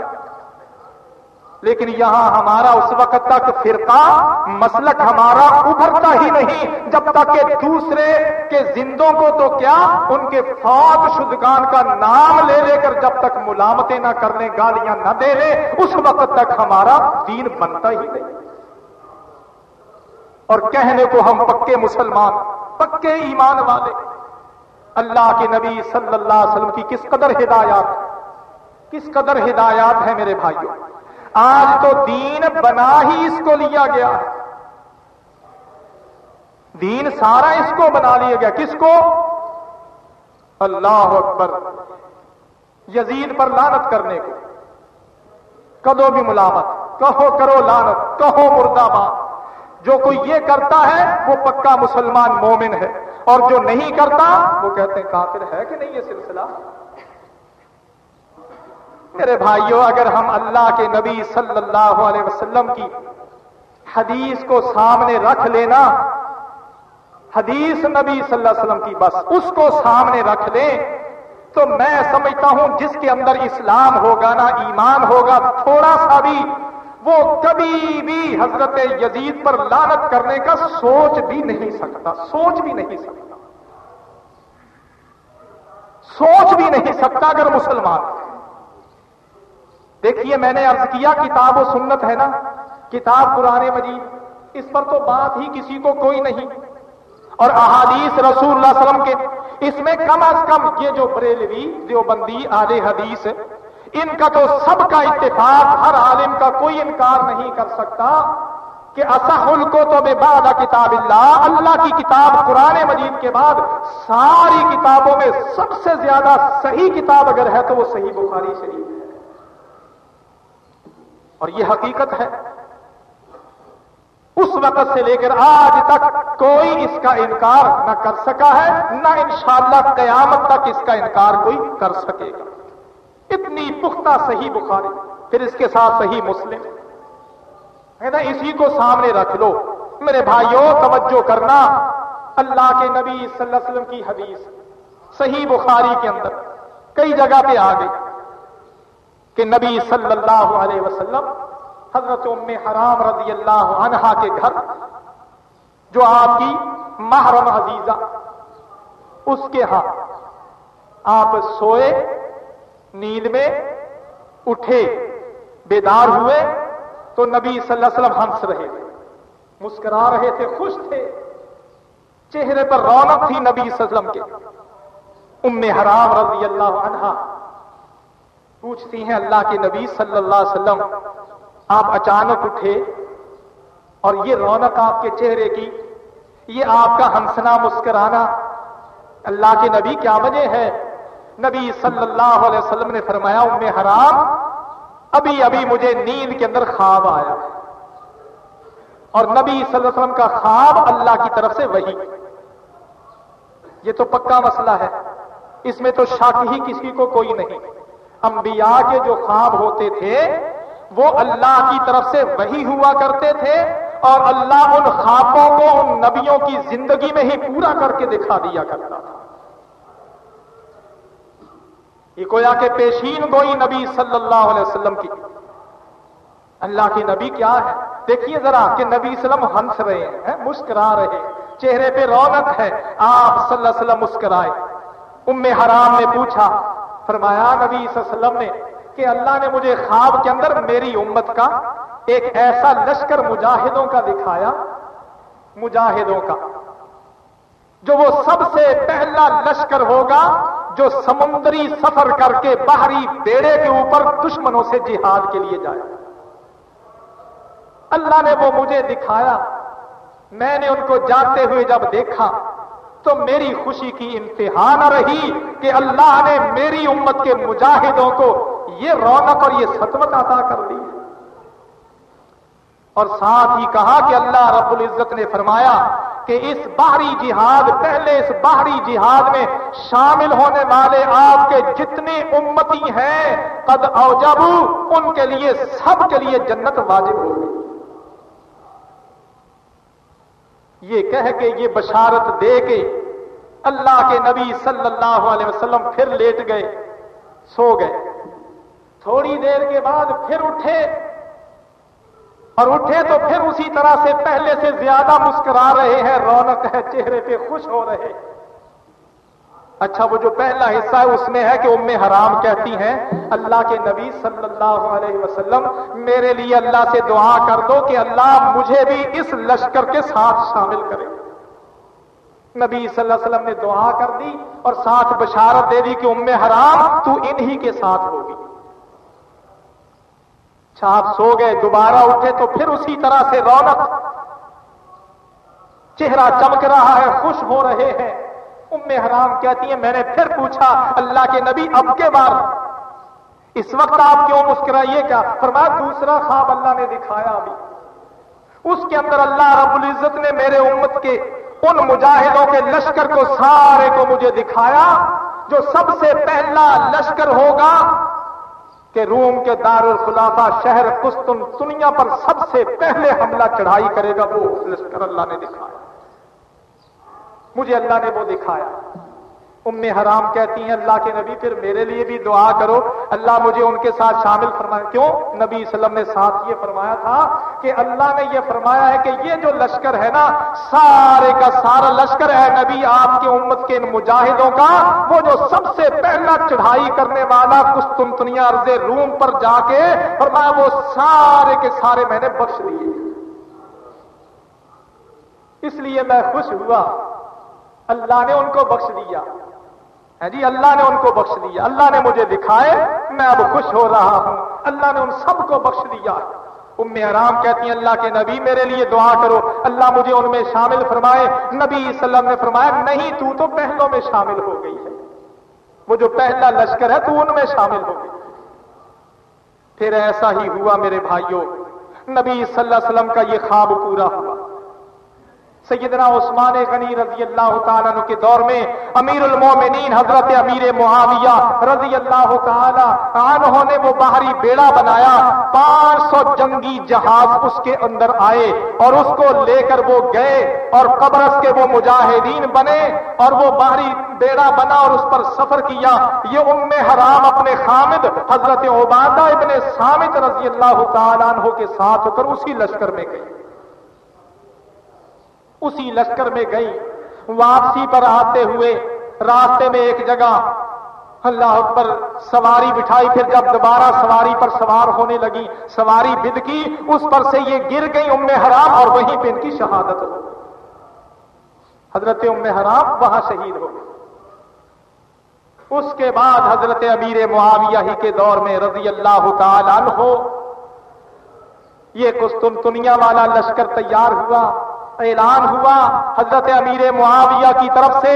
لیکن یہاں ہمارا اس وقت تک فرقہ مسلک ہمارا ابھرتا ہی نہیں۔ جب تک کہ دوسرے کے زندوں کو تو کیا ان کے فوت شدگان کا نام لے لے کر جب تک ملامتیں نہ کرنے، گالیاں نہ دے لے اس وقت تک ہمارا دین بنتا ہی نہیں۔ اور کہنے کو ہم پکے مسلمان، پکے ایمان والے۔ اللہ کے نبی صلی اللہ علیہ وسلم کی کس قدر ہدایات، کس قدر ہدایات ہے میرے بھائیوں؟ آج تو دین بنا ہی اس کو لیا گیا۔ دین سارا اس کو بنا لیا گیا۔ کس کو؟ اللہ اکبر۔ یزید پر لانت کرنے کو۔ کدو بھی ملامت۔ کہو کرو لانت کہو مردہ باد۔ جو کوئی یہ کرتا ہے، وہ پکا مسلمان مومن ہے۔ اور جو نہیں کرتا، وہ کہتے ہیں کافر ہے کہ نہیں یہ سلسلہ؟ میرے بھائیوں اگر ہم اللہ کے نبی صلی اللہ علیہ وسلم کی حدیث کو سامنے رکھ لینا، حدیث نبی صلی اللہ علیہ وسلم کی بس اس کو سامنے رکھ لیں، تو میں سمجھتا ہوں جس کے اندر اسلام ہوگا نا ایمان ہوگا، تھوڑا سا بھی وہ کبھی بھی حضرت یزید پر لانت کرنے کا سوچ بھی نہیں سکتا، سوچ بھی نہیں سکتا۔ سوچ بھی نہیں سکتا اگر مسلمان دیکھیے، میں نے عرض کیا، کتاب و سنت ہے نا؟ کتاب قرآن مجید، اس پر تو بات ہی کسی کو کوئی نہیں۔ اور احادیث رسول اللہ علیہ وسلم کے، اس میں کم از کم یہ جو بریلوی دیوبندی آل حدیث ان کا تو سب کا اتفاق، ہر عالم کا کوئی انکار نہیں کر سکتا کہ اصح کو تو بے بعد کتاب اللہ اللہ کی کتاب قرآن مجید کے بعد ساری کتابوں میں سب سے زیادہ صحیح کتاب اگر ہے تو وہ صحیح بخاری شریف ہے۔ اور یہ حقیقت ہے۔ اس وقت سے لے کر آج تک کوئی اس کا انکار نہ کر سکا ہے، نہ انشاءاللہ قیامت تک اس کا انکار کوئی کر سکے گا۔ اتنی پختہ صحیح بخاری، پھر اس کے ساتھ صحیح مسلم۔ ہے نا، اسی کو سامنے رکھ لو۔ میرے بھائیوں، توجہ کرنا۔ اللہ کے نبی صلی اللہ علیہ وسلم کی حدیث، صحیح بخاری کے اندر، کئی جگہ پہ آ گئی کہ نبی صلی اللہ علیہ وسلم حضرت ام حرام رضی اللہ عنہا کے گھر جو آپ کی محرم عزیزہ، اس کے ہاں آپ سوئے، نیند میں اٹھے، بیدار ہوئے تو نبی صلی اللہ علیہ وسلم ہنس رہے تھے، مسکرا رہے تھے، خوش تھے۔ چہرے پر رونق تھی نبی صلی اللہ علیہ وسلم کے۔ ام حرام رضی اللہ عنہا پوچھتی ہیں اللہ کے نبی صلی اللہ علیہ وسلم، آپ اچانک اٹھے اور یہ رونق آپ کے چہرے کی، یہ آپ کا ہنسنا مسکرانا، اللہ کے نبی کیا وجہ ہے؟ نبی صلی اللہ علیہ وسلم نے فرمایا، ام حرام، ابھی ابھی مجھے نیند کے اندر خواب آیا۔ اور نبی صلی اللہ علیہ وسلم کا خواب اللہ کی طرف سے وہی۔ یہ تو پکا مسئلہ ہے۔ اس میں تو شک ہی کسی کو کوئی نہیں۔ انبیاء کے جو خواب ہوتے تھے، وہ اللہ کی طرف سے وہی ہوا کرتے تھے اور اللہ ان خوابوں کو، ان نبیوں کی زندگی میں ہی پورا کر کے دکھا دیا کرتا تھا۔ یہ کویا کہ پیشین گوئی نبی صلی اللہ علیہ وسلم کی۔ اللہ کی نبی کیا ہے؟ دیکھیے ذرا کہ نبی وسلم ہنس رہے ہیں، مسکرا رہے چہرے پہ رونق ہے، آپ صلی اللہ علیہ وسلم مسکرائے۔ ام حرام نے پوچھا فرمایا نبی صلی اللہ علیہ وسلم نے کہ اللہ نے مجھے خواب کے اندر میری امت کا ایک ایسا لشکر مجاہدوں کا دکھایا، مجاہدوں کا، جو وہ سب سے پہلا لشکر ہوگا جو سمندری سفر کر کے باہری بیڑے کے اوپر دشمنوں سے جہاد کے لیے جائے اللہ نے وہ مجھے دکھایا، میں نے ان کو جاتے ہوئے جب دیکھا تو میری خوشی کی انتہا نہ رہی کہ اللہ نے میری امت کے مجاہدوں کو یہ رونق اور یہ ستمت عطا کر دی۔ اور ساتھ ہی کہا کہ اللہ رب العزت نے فرمایا کہ اس باہری جہاد، پہلے اس باہری جہاد میں شامل ہونے والے آپ کے جتنے امتی ہیں، قد اوجبو ان کے لیے سب کے لیے جنت واجب ہوگی یہ کہہ کے یہ بشارت دے کے اللہ کے نبی صلی اللہ علیہ وسلم پھر لیٹ گئے، سو گئے۔ تھوڑی دیر کے بعد پھر اٹھے۔ اور اٹھے تو پھر اسی طرح سے پہلے سے زیادہ مسکرا رہے ہیں، رونق ہے، چہرے پہ خوش ہو رہے۔ اچھا وہ جو پہلا حصہ ہے، اس میں ہے کہ ام حرام کہتی ہیں، اللہ کے نبی صلی اللہ علیہ وسلم، میرے لیے اللہ سے دعا کر دو کہ اللہ مجھے بھی اس لشکر کے ساتھ شامل کرے۔ نبی صلی اللہ علیہ وسلم نے دعا کر دی اور ساتھ بشارت دے دی کہ ام حرام، تو انہی کے ساتھ ہوگی۔ اچھا، آپ سو گئے، دوبارہ اٹھے تو پھر اسی طرح سے رونق۔ چہرہ چمک رہا ہے، خوش ہو رہے ہیں۔ ام حرام کہتی ہیں، میں نے پھر پوچھا، اللہ کے نبی اب کے بار اس وقت آپ کیوں مسکرائیے کیا فرمایا، دوسرا خواب اللہ نے دکھایا ابھی۔ اس کے اندر اللہ رب العزت نے میرے امت کے ان مجاہدوں کے لشکر کو سارے کو مجھے دکھایا، جو سب سے پہلا لشکر ہوگا کہ روم کے دار الخلافہ شہر قسطن دنیا پر سب سے پہلے حملہ چڑھائی کرے گا، وہ لشکر اللہ نے دکھایا۔ مجھے اللہ نے وہ دکھایا۔ ام حرام کہتی ہیں، اللہ کے نبی، پھر میرے لیے بھی دعا کرو۔ اللہ مجھے ان کے ساتھ شامل فرمایا کیوں؟ نبی وسلم نے ساتھ یہ فرمایا تھا کہ اللہ نے یہ فرمایا ہے کہ یہ جو لشکر ہے نا، سارے کا سارا لشکر ہے نبی، آپ کے امت کے ان مجاہدوں کا۔ وہ جو سب سے پہلا چڑھائی کرنے والا کچھ عرض روم پر جا کے فرمایا، وہ سارے کے سارے میں نے بخش لیے اس لیے میں خوش ہوا۔ اللہ نے ان کو بخش دیا۔ ہاں جی اللہ نے ان کو بخش دیا۔ اللہ نے مجھے دکھائے، میں اب خوش ہو رہا ہوں۔ اللہ نے ان سب کو بخش دیا۔ ام حرام کہتی ہیں، اللہ کے نبی میرے لیے دعا کرو۔ اللہ مجھے ان میں شامل فرمائے۔ نبی صلی اللہ علیہ وسلم نے فرمایا، نہیں، تو تو پہلوں میں شامل ہو گئی ہے۔ وہ جو پہلا لشکر ہے، تو ان میں شامل ہو گئی۔ پھر ایسا ہی ہوا میرے بھائیوں، نبی صلی اللہ علیہ وسلم کا یہ خواب پورا ہوا۔ سیدنا عثمان غنی رضی اللہ تعالیٰ کے دور میں امیر المومنین حضرت امیر معاویہ رضی اللہ تعالیٰ عنہ نے وہ باہری بیڑا بنایا، پانچ سو جنگی جہاز اس کے اندر آئے اور اس کو لے کر وہ گئے اور قبرص کے وہ مجاہدین بنے اور وہ باہری بیڑا بنا اور اس پر سفر کیا۔ یہ ام حرام اپنے خامد حضرت عبادہ ابن سامت رضی اللہ تعالیٰ عنہ کے ساتھ ہو کر اسی لشکر میں گئی اسی لشکر میں گئی واپسی پر آتے ہوئے راستے میں ایک جگہ اللہ پر سواری بٹھائی، پھر جب دوبارہ سواری پر سوار ہونے لگی، سواری بد کی، اس پر سے یہ گر گئی ام حرام اور وہیں پہ ان کی شہادت ہو حضرت ام حرام وہاں شہید ہو گئی اس کے بعد حضرت امیر معاویہ ہی کے دور میں رضی اللہ تعالی عنہ، یہ کستنتنیا والا لشکر تیار ہوا۔ اعلان ہوا حضرت امیر معاویہ کی طرف سے،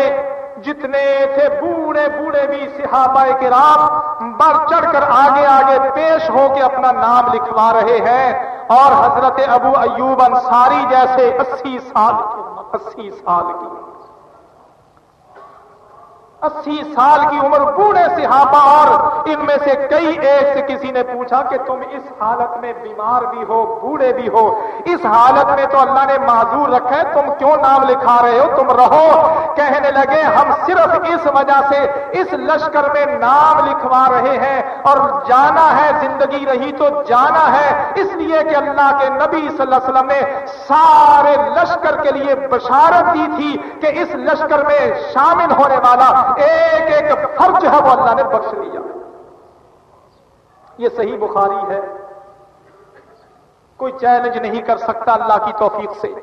جتنے تھے بوڑھے بوڑھے بھی صحابہ کے رام بڑھ چڑھ کر آگے آگے پیش ہو کے اپنا نام لکھوا رہے ہیں۔ اور حضرت ابو ایوب انصاری جیسے اسی سال کی اسی سال کی اسی سال کی عمر بوڑھے صحابہ اور ان میں سے کئی ایک سے کسی نے پوچھا کہ تم اس حالت میں بیمار بھی ہو، بوڑھے بھی ہو۔ اس حالت میں تو اللہ نے معذور رکھا ہے، تم کیوں نام لکھا رہے ہو؟ تم رہو۔ کہنے لگے، ہم صرف اس وجہ سے اس لشکر میں نام لکھوا رہے ہیں اور جانا ہے، زندگی رہی تو جانا ہے۔ اس لیے کہ اللہ کے نبی صلی اللہ علیہ وسلم نے سارے لشکر کے لیے بشارت دی تھی کہ اس لشکر میں شامل ہونے والا ایک ایک فرض ہے وہ اللہ نے بخش لیا یہ صحیح بخاری ہے۔ کوئی چیلنج نہیں کر سکتا اللہ کی توفیق سے۔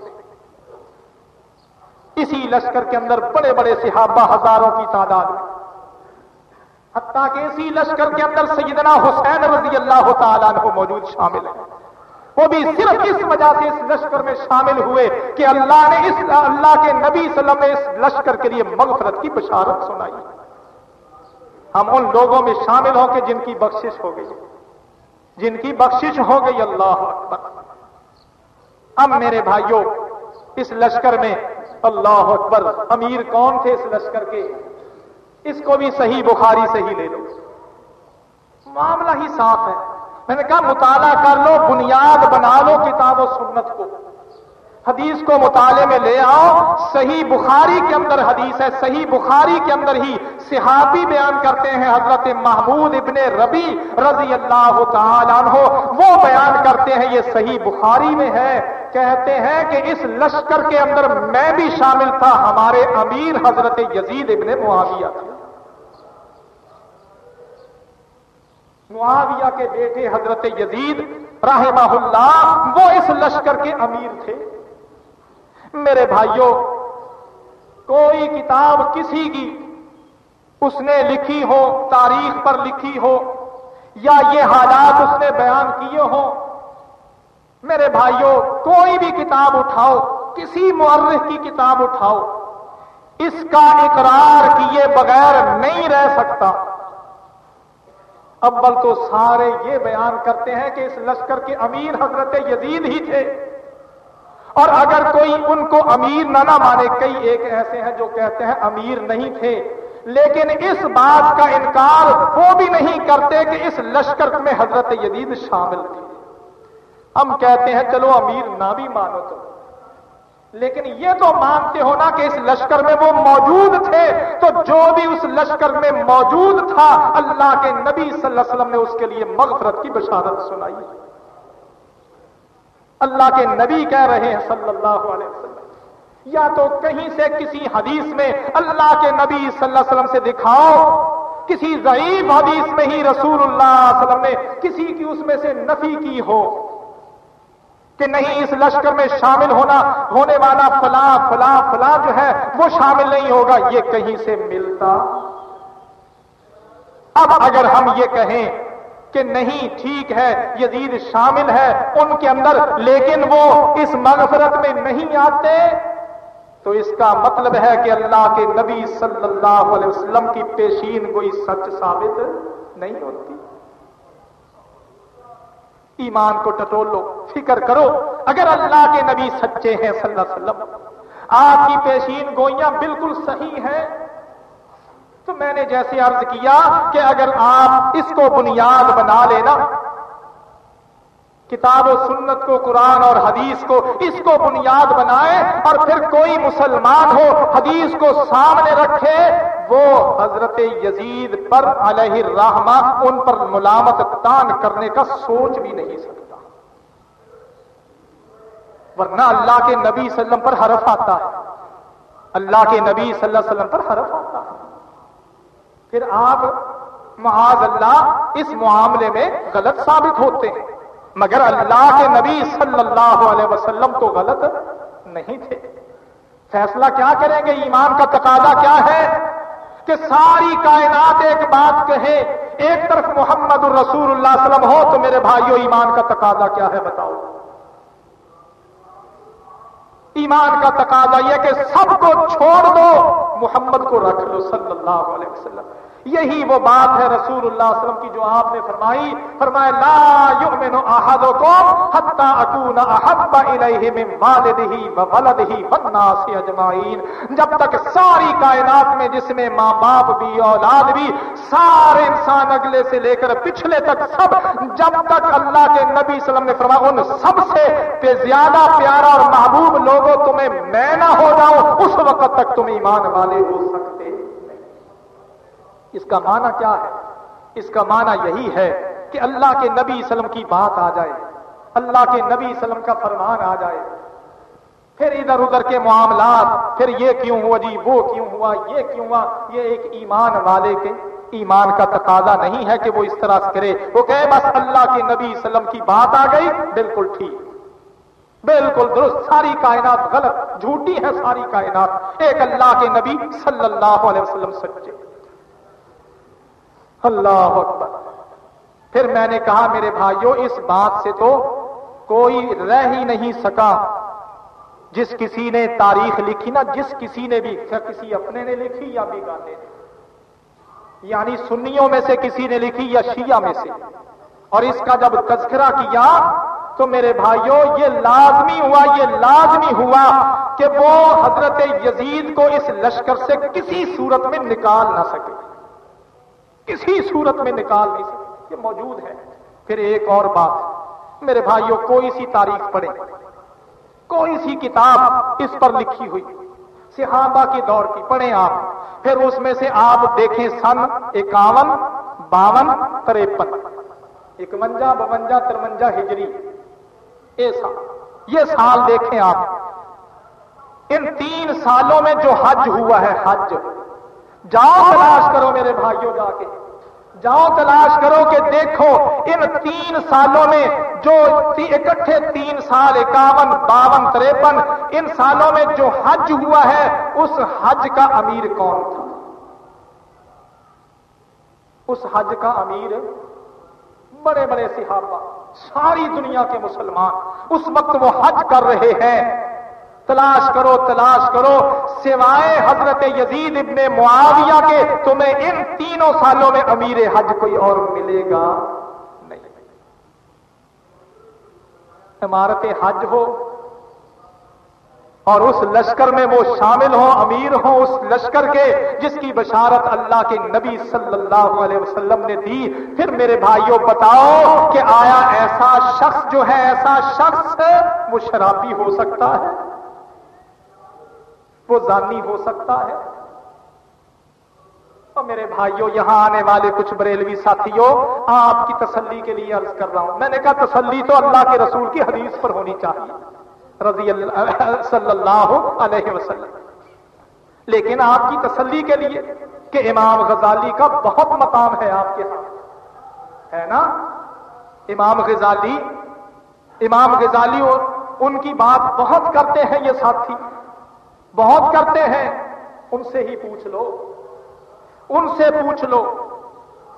اسی لشکر کے اندر بڑے بڑے صحابہ ہزاروں کی تعداد میں۔ حتیٰ کہ اسی لشکر کے اندر سیدنا حسین رضی اللہ تعالیٰ عنہ موجود شامل ہے وہ بھی صرف اس وجہ سے اس لشکر میں شامل ہوئے کہ اللہ نے اس اللہ کے نبی صلی اللہ علیہ وسلم نے اس لشکر کے لیے مغفرت کی بشارت سنائی۔ ہم ان لوگوں میں شامل ہوں کہ جن کی بخشش ہو گئی۔ جن کی بخشش ہو گئی، اللہ اکبر۔ اب میرے بھائیوں، اس لشکر میں اللہ اکبر امیر کون تھے اس لشکر کے؟ اس کو بھی صحیح بخاری سے ہی لے لو۔ معاملہ ہی صاف ہے۔ میں نے کہا، مطالعہ کر لو، بنیاد بنا لو کتاب و سنت کو۔ حدیث کو مطالعے میں لے آؤ، صحیح بخاری کے اندر حدیث ہے، صحیح بخاری کے اندر ہی صحابی بیان کرتے ہیں، حضرت محمود ابن ربی رضی اللہ تعالیٰ عنہ، وہ بیان کرتے ہیں، یہ صحیح بخاری میں ہے۔ کہتے ہیں کہ اس لشکر کے اندر میں بھی شامل تھا ہمارے امیر حضرت یزید ابن معاویہ۔ تھے معاویہ کے بیٹے حضرت یزید رحمہ اللہ، وہ اس لشکر کے امیر تھے۔ میرے بھائیوں کوئی کتاب کسی کی اس نے لکھی ہو، تاریخ پر لکھی ہو، یا یہ حالات اس نے بیان کیے ہوں، میرے بھائیوں کوئی بھی کتاب اٹھاؤ، کسی معرخ کی کتاب اٹھاؤ۔ اس کا اقرار کیے بغیر نہیں رہ سکتا۔ اول تو سارے یہ بیان کرتے ہیں کہ اس لشکر کے امیر حضرت یزید ہی تھے۔ اور اگر کوئی ان کو امیر نہ نہ مانے، کئی ایک ایسے ہیں جو کہتے ہیں امیر نہیں تھے۔ لیکن اس بات کا انکار وہ بھی نہیں کرتے کہ اس لشکر میں حضرت یزید شامل تھے۔ ہم کہتے ہیں، چلو امیر نہ بھی مانو تو۔ لیکن یہ تو مانتے ہو نا کہ اس لشکر میں وہ موجود تھے، تو جو بھی اس لشکر میں موجود تھا، اللہ کے نبی صلی اللہ علیہ وسلم نے اس کے لیے مغفرت کی بشارت سنائی۔ اللہ کے نبی کہہ رہے ہیں صلی اللہ علیہ وسلم، یا تو کہیں سے کسی حدیث میں اللہ کے نبی صلی اللہ علیہ وسلم سے دکھاؤ، کسی ضعیف حدیث میں ہی رسول اللہ علیہ وسلم نے کسی کی اس میں سے نفی کی ہو۔ کہ نہیں، اس لشکر میں شامل ہونا، ہونے والا فلاں فلاں فلاں جو ہے، وہ شامل نہیں ہوگا، یہ کہیں سے ملتا۔ اب اگر ہم یہ کہیں کہ نہیں، ٹھیک ہے، یزید شامل ہے ان کے اندر، لیکن وہ اس مغفرت میں نہیں آتے، تو اس کا مطلب ہے کہ اللہ کے نبی صلی اللہ علیہ وسلم کی پیشین کوئی سچ ثابت نہیں ہوتی۔ ایمان کو ٹٹول لو فکر کرو۔ اگر اللہ کے نبی سچے ہیں صلی اللہ علیہ وسلم، آپ کی پیشین گوئیاں بالکل صحیح ہیں، تو میں نے جیسے عرض کیا کہ اگر آپ اس کو بنیاد بنا لینا کتاب و سنت کو، قرآن اور حدیث کو، اس کو بنیاد بنائے اور پھر کوئی مسلمان ہو، حدیث کو سامنے رکھے، وہ حضرت یزید پر علیہ الرحمہ ان پر ملامت تان کرنے کا سوچ بھی نہیں سکتا۔ ورنہ اللہ کے نبی صلی اللہ علیہ وسلم پر حرف آتا ہے۔ اللہ کے نبی صلی اللہ علیہ وسلم پر حرف آتا ہے۔ پھر آپ، معاذ اللہ، اس معاملے میں غلط ثابت ہوتے ہیں۔ مگر اللہ کے نبی صلی اللہ علیہ وسلم تو غلط نہیں تھے۔ فیصلہ کیا کریں گے؟ ایمان کا تقاضا کیا ہے؟ کہ ساری کائنات ایک بات کہے، ایک طرف محمد الرسول اللہ علیہ وسلم ہو تو میرے بھائیوں ایمان کا تقاضا کیا ہے بتاؤ۔ ایمان کا تقاضا یہ کہ سب کو چھوڑ دو۔ محمد کو رکھ لو صلی اللہ علیہ وسلم۔ یہی وہ بات ہے رسول اللہ علیہ وسلم کی جو آپ نے فرمائی۔ فرمایا، لا یؤمن احدکم حتا اکون احب الیہ من والدہ و ولدہ والناس اجمعین۔ جب تک ساری کائنات میں جس میں ماں باپ بھی، اولاد بھی، سارے انسان اگلے سے لے کر پچھلے تک سب، جب تک اللہ کے نبی صلی اللہ علیہ وسلم نے فرمایا، ان سب سے کہ زیادہ پیارا اور محبوب لوگوں تمہیں میں نہ ہو جاؤں، اس وقت تک تم ایمان والے ہو سکتے اس کا معنی کیا ہے؟ اس کا معنی یہی ہے کہ اللہ کے نبی وسلم کی بات آ جائے، اللہ کے نبی وسلم کا فرمان آ جائے۔ پھر ادھر ادھر کے معاملات، پھر یہ کیوں ہوا جی وہ کیوں ہوا، یہ کیوں ہوا؟ یہ ایک ایمان والے کے ایمان کا تقاضا نہیں ہے کہ وہ اس طرح سے کرے۔ وہ کہ بس اللہ کے نبی وسلم کی بات آ گئی، بالکل ٹھیک۔ بالکل درست، ساری کائنات غلط، جھوٹی ہے ساری کائنات۔ ایک اللہ کے نبی صلی اللہ علیہ وسلم سچے۔ اللہ اکبر۔ پھر میں نے کہا، میرے بھائیوں اس بات سے تو کوئی رہ ہی نہیں سکا۔ جس کسی نے تاریخ لکھی نا، جس کسی نے بھی کسی اپنے نے لکھی یا بھی گانے یعنی سنیوں میں سے کسی نے لکھی یا شیعہ میں سے۔ اور اس کا جب تذکرہ کیا تو میرے بھائیوں یہ لازمی ہوا، یہ لازمی ہوا کہ وہ حضرت یزید کو اس لشکر سے کسی صورت میں نکال نہ سکے۔ کسی صورت میں نکال نہیں سکتے یہ موجود ہے۔ پھر ایک اور بات، میرے بھائیوں کوئی سی تاریخ پڑھے کوئی سی کتاب اس پر لکھی ہوئی۔ صحابہ کے دور کی پڑھیں آپ۔ پھر اس میں سے آپ دیکھیں سن اکاون، باون، تریپن۔ اکونجا بونجا ترونجا ہجری۔ یہ سال دیکھیں آپ۔ ان تین سالوں میں جو حج ہوا ہے، حج۔ جاؤ تلاش کرو میرے بھائیوں جا کے۔ جاؤ تلاش کرو کہ دیکھو ان تین سالوں میں جو اکٹھے تین سال، اکاون، باون، تریپن، ان سالوں میں جو حج ہوا ہے، اس حج کا امیر کون تھا؟ اس حج کا امیر بڑے بڑے صحابہ، ساری دنیا کے مسلمان اس وقت وہ حج کر رہے ہیں۔ تلاش کرو تلاش کرو۔ سوائے حضرت یزید ابن معاویہ کے، تمہیں ان تینوں سالوں میں امیر حج کوئی اور ملے گا؟ نہیں۔ عمارت حج ہو اور اس لشکر میں وہ شامل ہو امیر ہو اس لشکر کے، جس کی بشارت اللہ کے نبی صلی اللہ علیہ وسلم نے دی۔ پھر میرے بھائیوں بتاؤ کہ آیا ایسا شخص جو ہے، ایسا شخص وہ شرابی ہو سکتا ہے؟ وہ زانی ہو سکتا ہے؟ اور میرے بھائیوں یہاں آنے والے کچھ بریلوی ساتھیوں، آپ کی تسلی کے لیے عرض کر رہا ہوں۔ میں نے کہا تسلی تو اللہ کے رسول کی حدیث پر ہونی چاہیے۔ رضی اللہ صلی اللہ علیہ وسلم۔ لیکن آپ کی تسلی کے لیے کہ امام غزالی کا بہت مقام ہے آپ کے ساتھ ہے نا؟ امام غزالی امام غزالی اور ان کی بات بہت کرتے ہیں یہ ساتھی۔ بہت کرتے ہیں۔ ان سے ہی پوچھ لو۔ ان سے پوچھ لو۔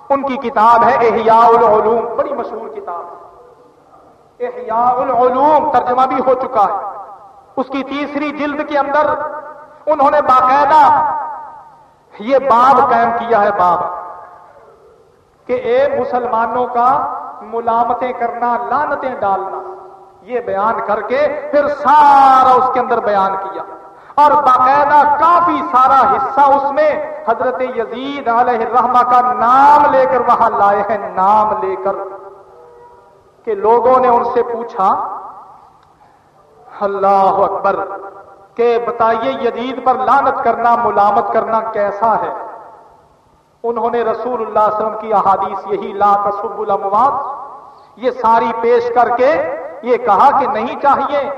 ان کی کتاب ہے احیاء العلوم، بڑی مشہور کتاب۔ ہے احیاء العلوم ترجمہ بھی ہو چکا ہے۔ اس کی تیسری جلد کے اندر انہوں نے باقاعدہ یہ باب قائم کیا ہے، باب کہ اے مسلمانوں کا ملامتیں کرنا لانتیں ڈالنا۔ یہ بیان کر کے پھر سارا اس کے اندر بیان کیا۔ اور باقاعدہ کافی سارا حصہ اس میں حضرت یزید علیہ الرحمہ کا نام لے کر وہاں لائے ہیں، نام لے کر۔ کہ لوگوں نے ان سے پوچھا، اللہ اکبر، کہ بتائیے یزید پر لانت کرنا، ملامت کرنا کیسا ہے؟ انہوں نے رسول اللہ علیہ وسلم کی احادیث یہی، لا تصب الاموات، یہ ساری پیش کر کے یہ کہا کہ نہیں چاہیے۔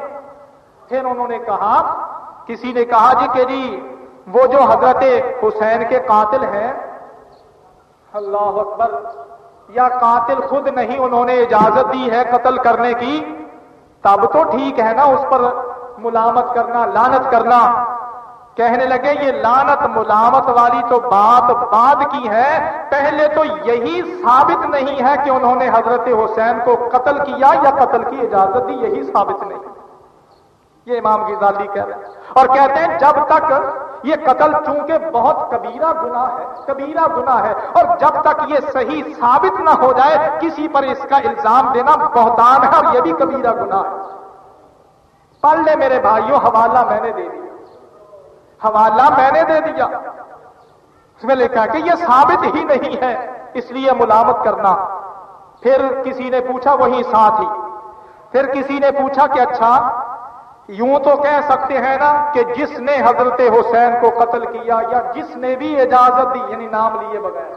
پھر انہوں نے کہا، کسی نے کہا جی کہ جی وہ جو حضرت حسین کے قاتل ہیں، اللہ اکبر یا قاتل خود نہیں انہوں نے اجازت دی ہے قتل کرنے کی، تب تو ٹھیک ہے نا اس پر ملامت کرنا لانت کرنا۔ کہنے لگے، یہ لانت ملامت والی تو بات بعد کی ہے۔ پہلے تو یہی ثابت نہیں ہے کہ انہوں نے حضرت حسین کو قتل کیا یا قتل کی اجازت دی، یہی ثابت نہیں۔ یہ امام غزالی کہہ رہے ہیں۔ اور کہتے ہیں، جب تک یہ قتل چونکہ بہت کبیرہ گناہ ہے، کبیرہ گناہ ہے۔ اور جب تک یہ صحیح ثابت نہ ہو جائے، کسی پر اس کا الزام دینا بہتان ہے اور یہ بھی کبیرہ گناہ ہے۔ پڑھ لے میرے بھائیوں، حوالہ میں نے دے دیا۔ حوالہ میں نے دے دیا۔ اس میں لکھا کہ یہ ثابت ہی نہیں ہے، اس لیے ملامت کرنا۔ پھر کسی نے پوچھا، وہی ساتھ ہی۔ پھر کسی نے پوچھا کہ اچھا یوں تو کہہ سکتے ہیں نا کہ جس نے حضرت حسین کو قتل کیا یا جس نے بھی اجازت دی یعنی نام لیے بغیر،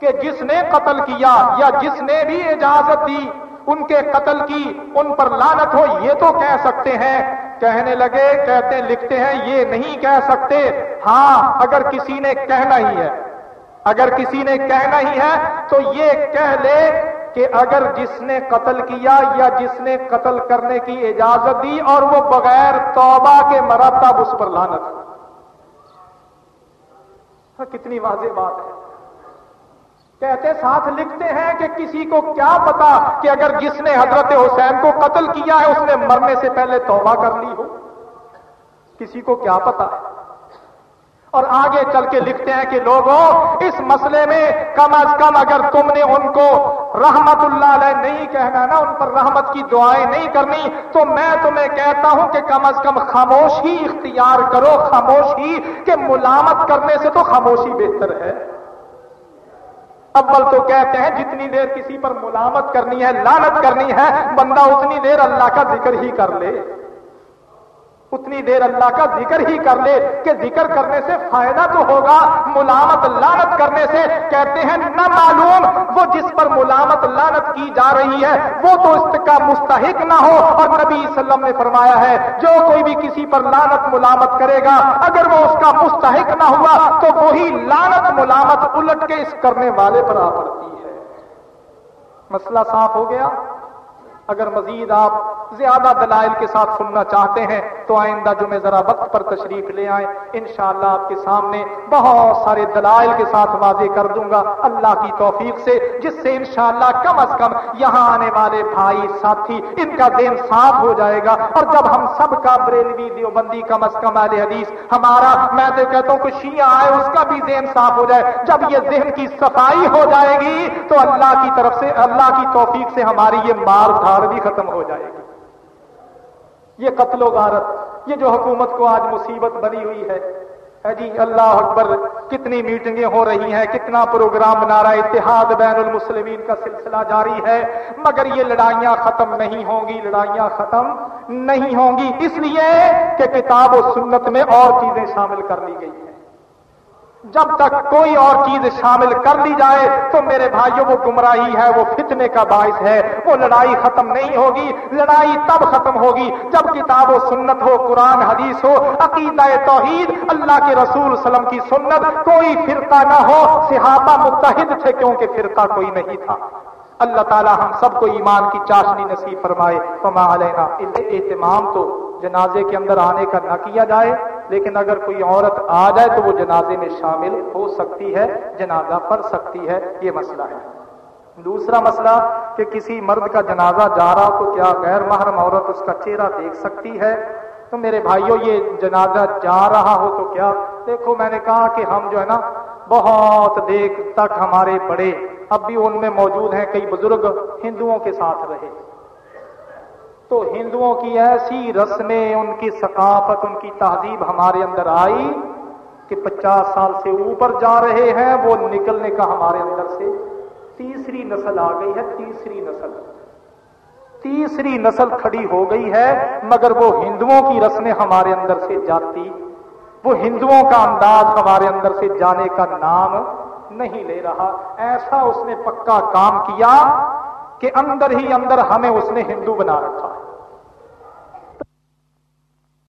کہ جس نے قتل کیا یا جس نے بھی اجازت دی ان کے قتل کی، ان پر لانت ہو، یہ تو کہہ سکتے ہیں۔ کہنے لگے، کہتے لکھتے ہیں، یہ نہیں کہہ سکتے۔ ہاں اگر کسی نے کہنا ہی ہے، اگر کسی نے کہنا ہی ہے تو یہ کہہ لے کہ اگر جس نے قتل کیا یا جس نے قتل کرنے کی اجازت دی اور وہ بغیر توبہ کے مرتب اس پر لانت ہاں، کتنی واضح بات ہے۔ کہتے ساتھ لکھتے ہیں کہ کسی کو کیا پتا کہ اگر جس نے حضرت حسین کو قتل کیا ہے، اس نے مرنے سے پہلے توبہ کر لی ہو۔ کسی کو کیا پتا ہے؟ اور آگے چل کے لکھتے ہیں کہ لوگوں اس مسئلے میں کم از کم اگر تم نے ان کو رحمت اللہ علیہ نہیں کہنا نا، ان پر رحمت کی دعائیں نہیں کرنی، تو میں تمہیں کہتا ہوں کہ کم از کم خاموشی اختیار کرو، خاموشی کہ ملامت کرنے سے تو خاموشی بہتر ہے۔ اول تو کہتے ہیں، جتنی دیر کسی پر ملامت کرنی ہے لانت کرنی ہے، بندہ اتنی دیر اللہ کا ذکر ہی کر لے۔ اتنی دیر اللہ کا ذکر ہی کر لے کہ ذکر کرنے سے فائدہ تو ہوگا، ملامت لانت کرنے سے کہتے ہیں نہ معلوم، وہ جس پر ملامت لانت کی جا رہی ہے، وہ تو اس کا مستحق نہ ہو۔ اور نبی صلی وسلم نے فرمایا ہے، جو کوئی بھی کسی پر لانت ملامت کرے گا، اگر وہ اس کا مستحق نہ ہوا، تو وہی لانت ملامت، الٹ کے اس کرنے والے پر آ پڑتی ہے۔ مسئلہ صاف ہو گیا۔ اگر مزید آپ زیادہ دلائل کے ساتھ سننا چاہتے ہیں، تو آئندہ جو میں ذرا وقت پر تشریف لے آئیں۔ انشاءاللہ آپ کے سامنے بہت سارے دلائل کے ساتھ واضح کر دوں گا۔ اللہ کی توفیق سے، جس سے انشاءاللہ کم از کم یہاں آنے والے بھائی، ساتھی، ان کا ذہن صاف ہو جائے گا۔ اور جب ہم سب کا بریلوی دیوبندی کم از کم اہل حدیث، ہمارا، میں تو کہتا ہوں کہ شیعہ آئے، اس کا بھی ذہن صاف ہو جائے۔ جب یہ ذہن کی صفائی ہو جائے گی، تو اللہ کی طرف سے، اللہ کی توفیق سے ہماری یہ مار دھاڑ بھی ختم ہو جائے گی۔ یہ قتل و غارت، یہ جو حکومت کو آج مصیبت بنی ہوئی ہے۔ جی اللہ اکبر، کتنی میٹنگیں ہو رہی ہیں، کتنا پروگرام بنا رہا ہے اتحاد بین المسلمین کا سلسلہ جاری ہے۔ مگر یہ لڑائیاں ختم نہیں ہوں گی، لڑائیاں ختم نہیں ہوں گی۔ اس لیے کہ کتاب و سنت میں اور چیزیں شامل کر لی گئی۔ ہیں جب تک کوئی اور چیز شامل کر لی جائے، تو میرے بھائیوں وہ گمراہی ہے، وہ فتنے کا باعث ہے، وہ لڑائی ختم نہیں ہوگی۔ لڑائی تب ختم ہوگی جب کتاب و سنت ہو، قرآن، حدیث ہو، عقیدہ توحید، اللہ کے رسول سلم کی سنت۔ کوئی فرقہ نہ ہو، صحابہ متحد تھے، کیونکہ فرقہ کوئی نہیں تھا۔ اللہ تعالی ہم سب کو ایمان کی چاشنی نصیب فرمائے۔ فما علینا اہتمام تو جنازے کے اندر آنے کا نہ کیا جائے۔ لیکن اگر کوئی عورت آ جائے تو وہ جنازے میں شامل ہو سکتی ہے، جنازہ پڑھ سکتی ہے، یہ مسئلہ ہے۔ دوسرا مسئلہ کہ کسی مرد کا جنازہ جا رہا تو کیا غیر محرم عورت اس کا چہرہ دیکھ سکتی ہے؟ تو میرے بھائیوں یہ جنازہ جا رہا ہو تو کیا؟ دیکھو، میں نے کہا کہ ہم جو ہے نا، بہت دیکھ تک ہمارے بڑے، اب بھی ان میں موجود ہیں، کئی بزرگ ہندوؤں کے ساتھ رہے۔ تو ہندوؤں کی ایسی رسمیں، ان کی ثقافت، ان کی تہذیب ہمارے اندر آئی کہ پچاس سال سے اوپر جا رہے ہیں، وہ نکلنے کا ہمارے اندر سے تیسری نسل آ گئی ہے، تیسری نسل۔ تیسری نسل کھڑی ہو گئی ہے، مگر وہ ہندوؤں کی رسمیں ہمارے اندر سے جاتی، وہ ہندوؤں کا انداز ہمارے اندر سے جانے کا نام نہیں لے رہا۔ ایسا اس نے پکا کام کیا کہ اندر ہی اندر ہمیں اس نے ہندو بنا رکھا ہے۔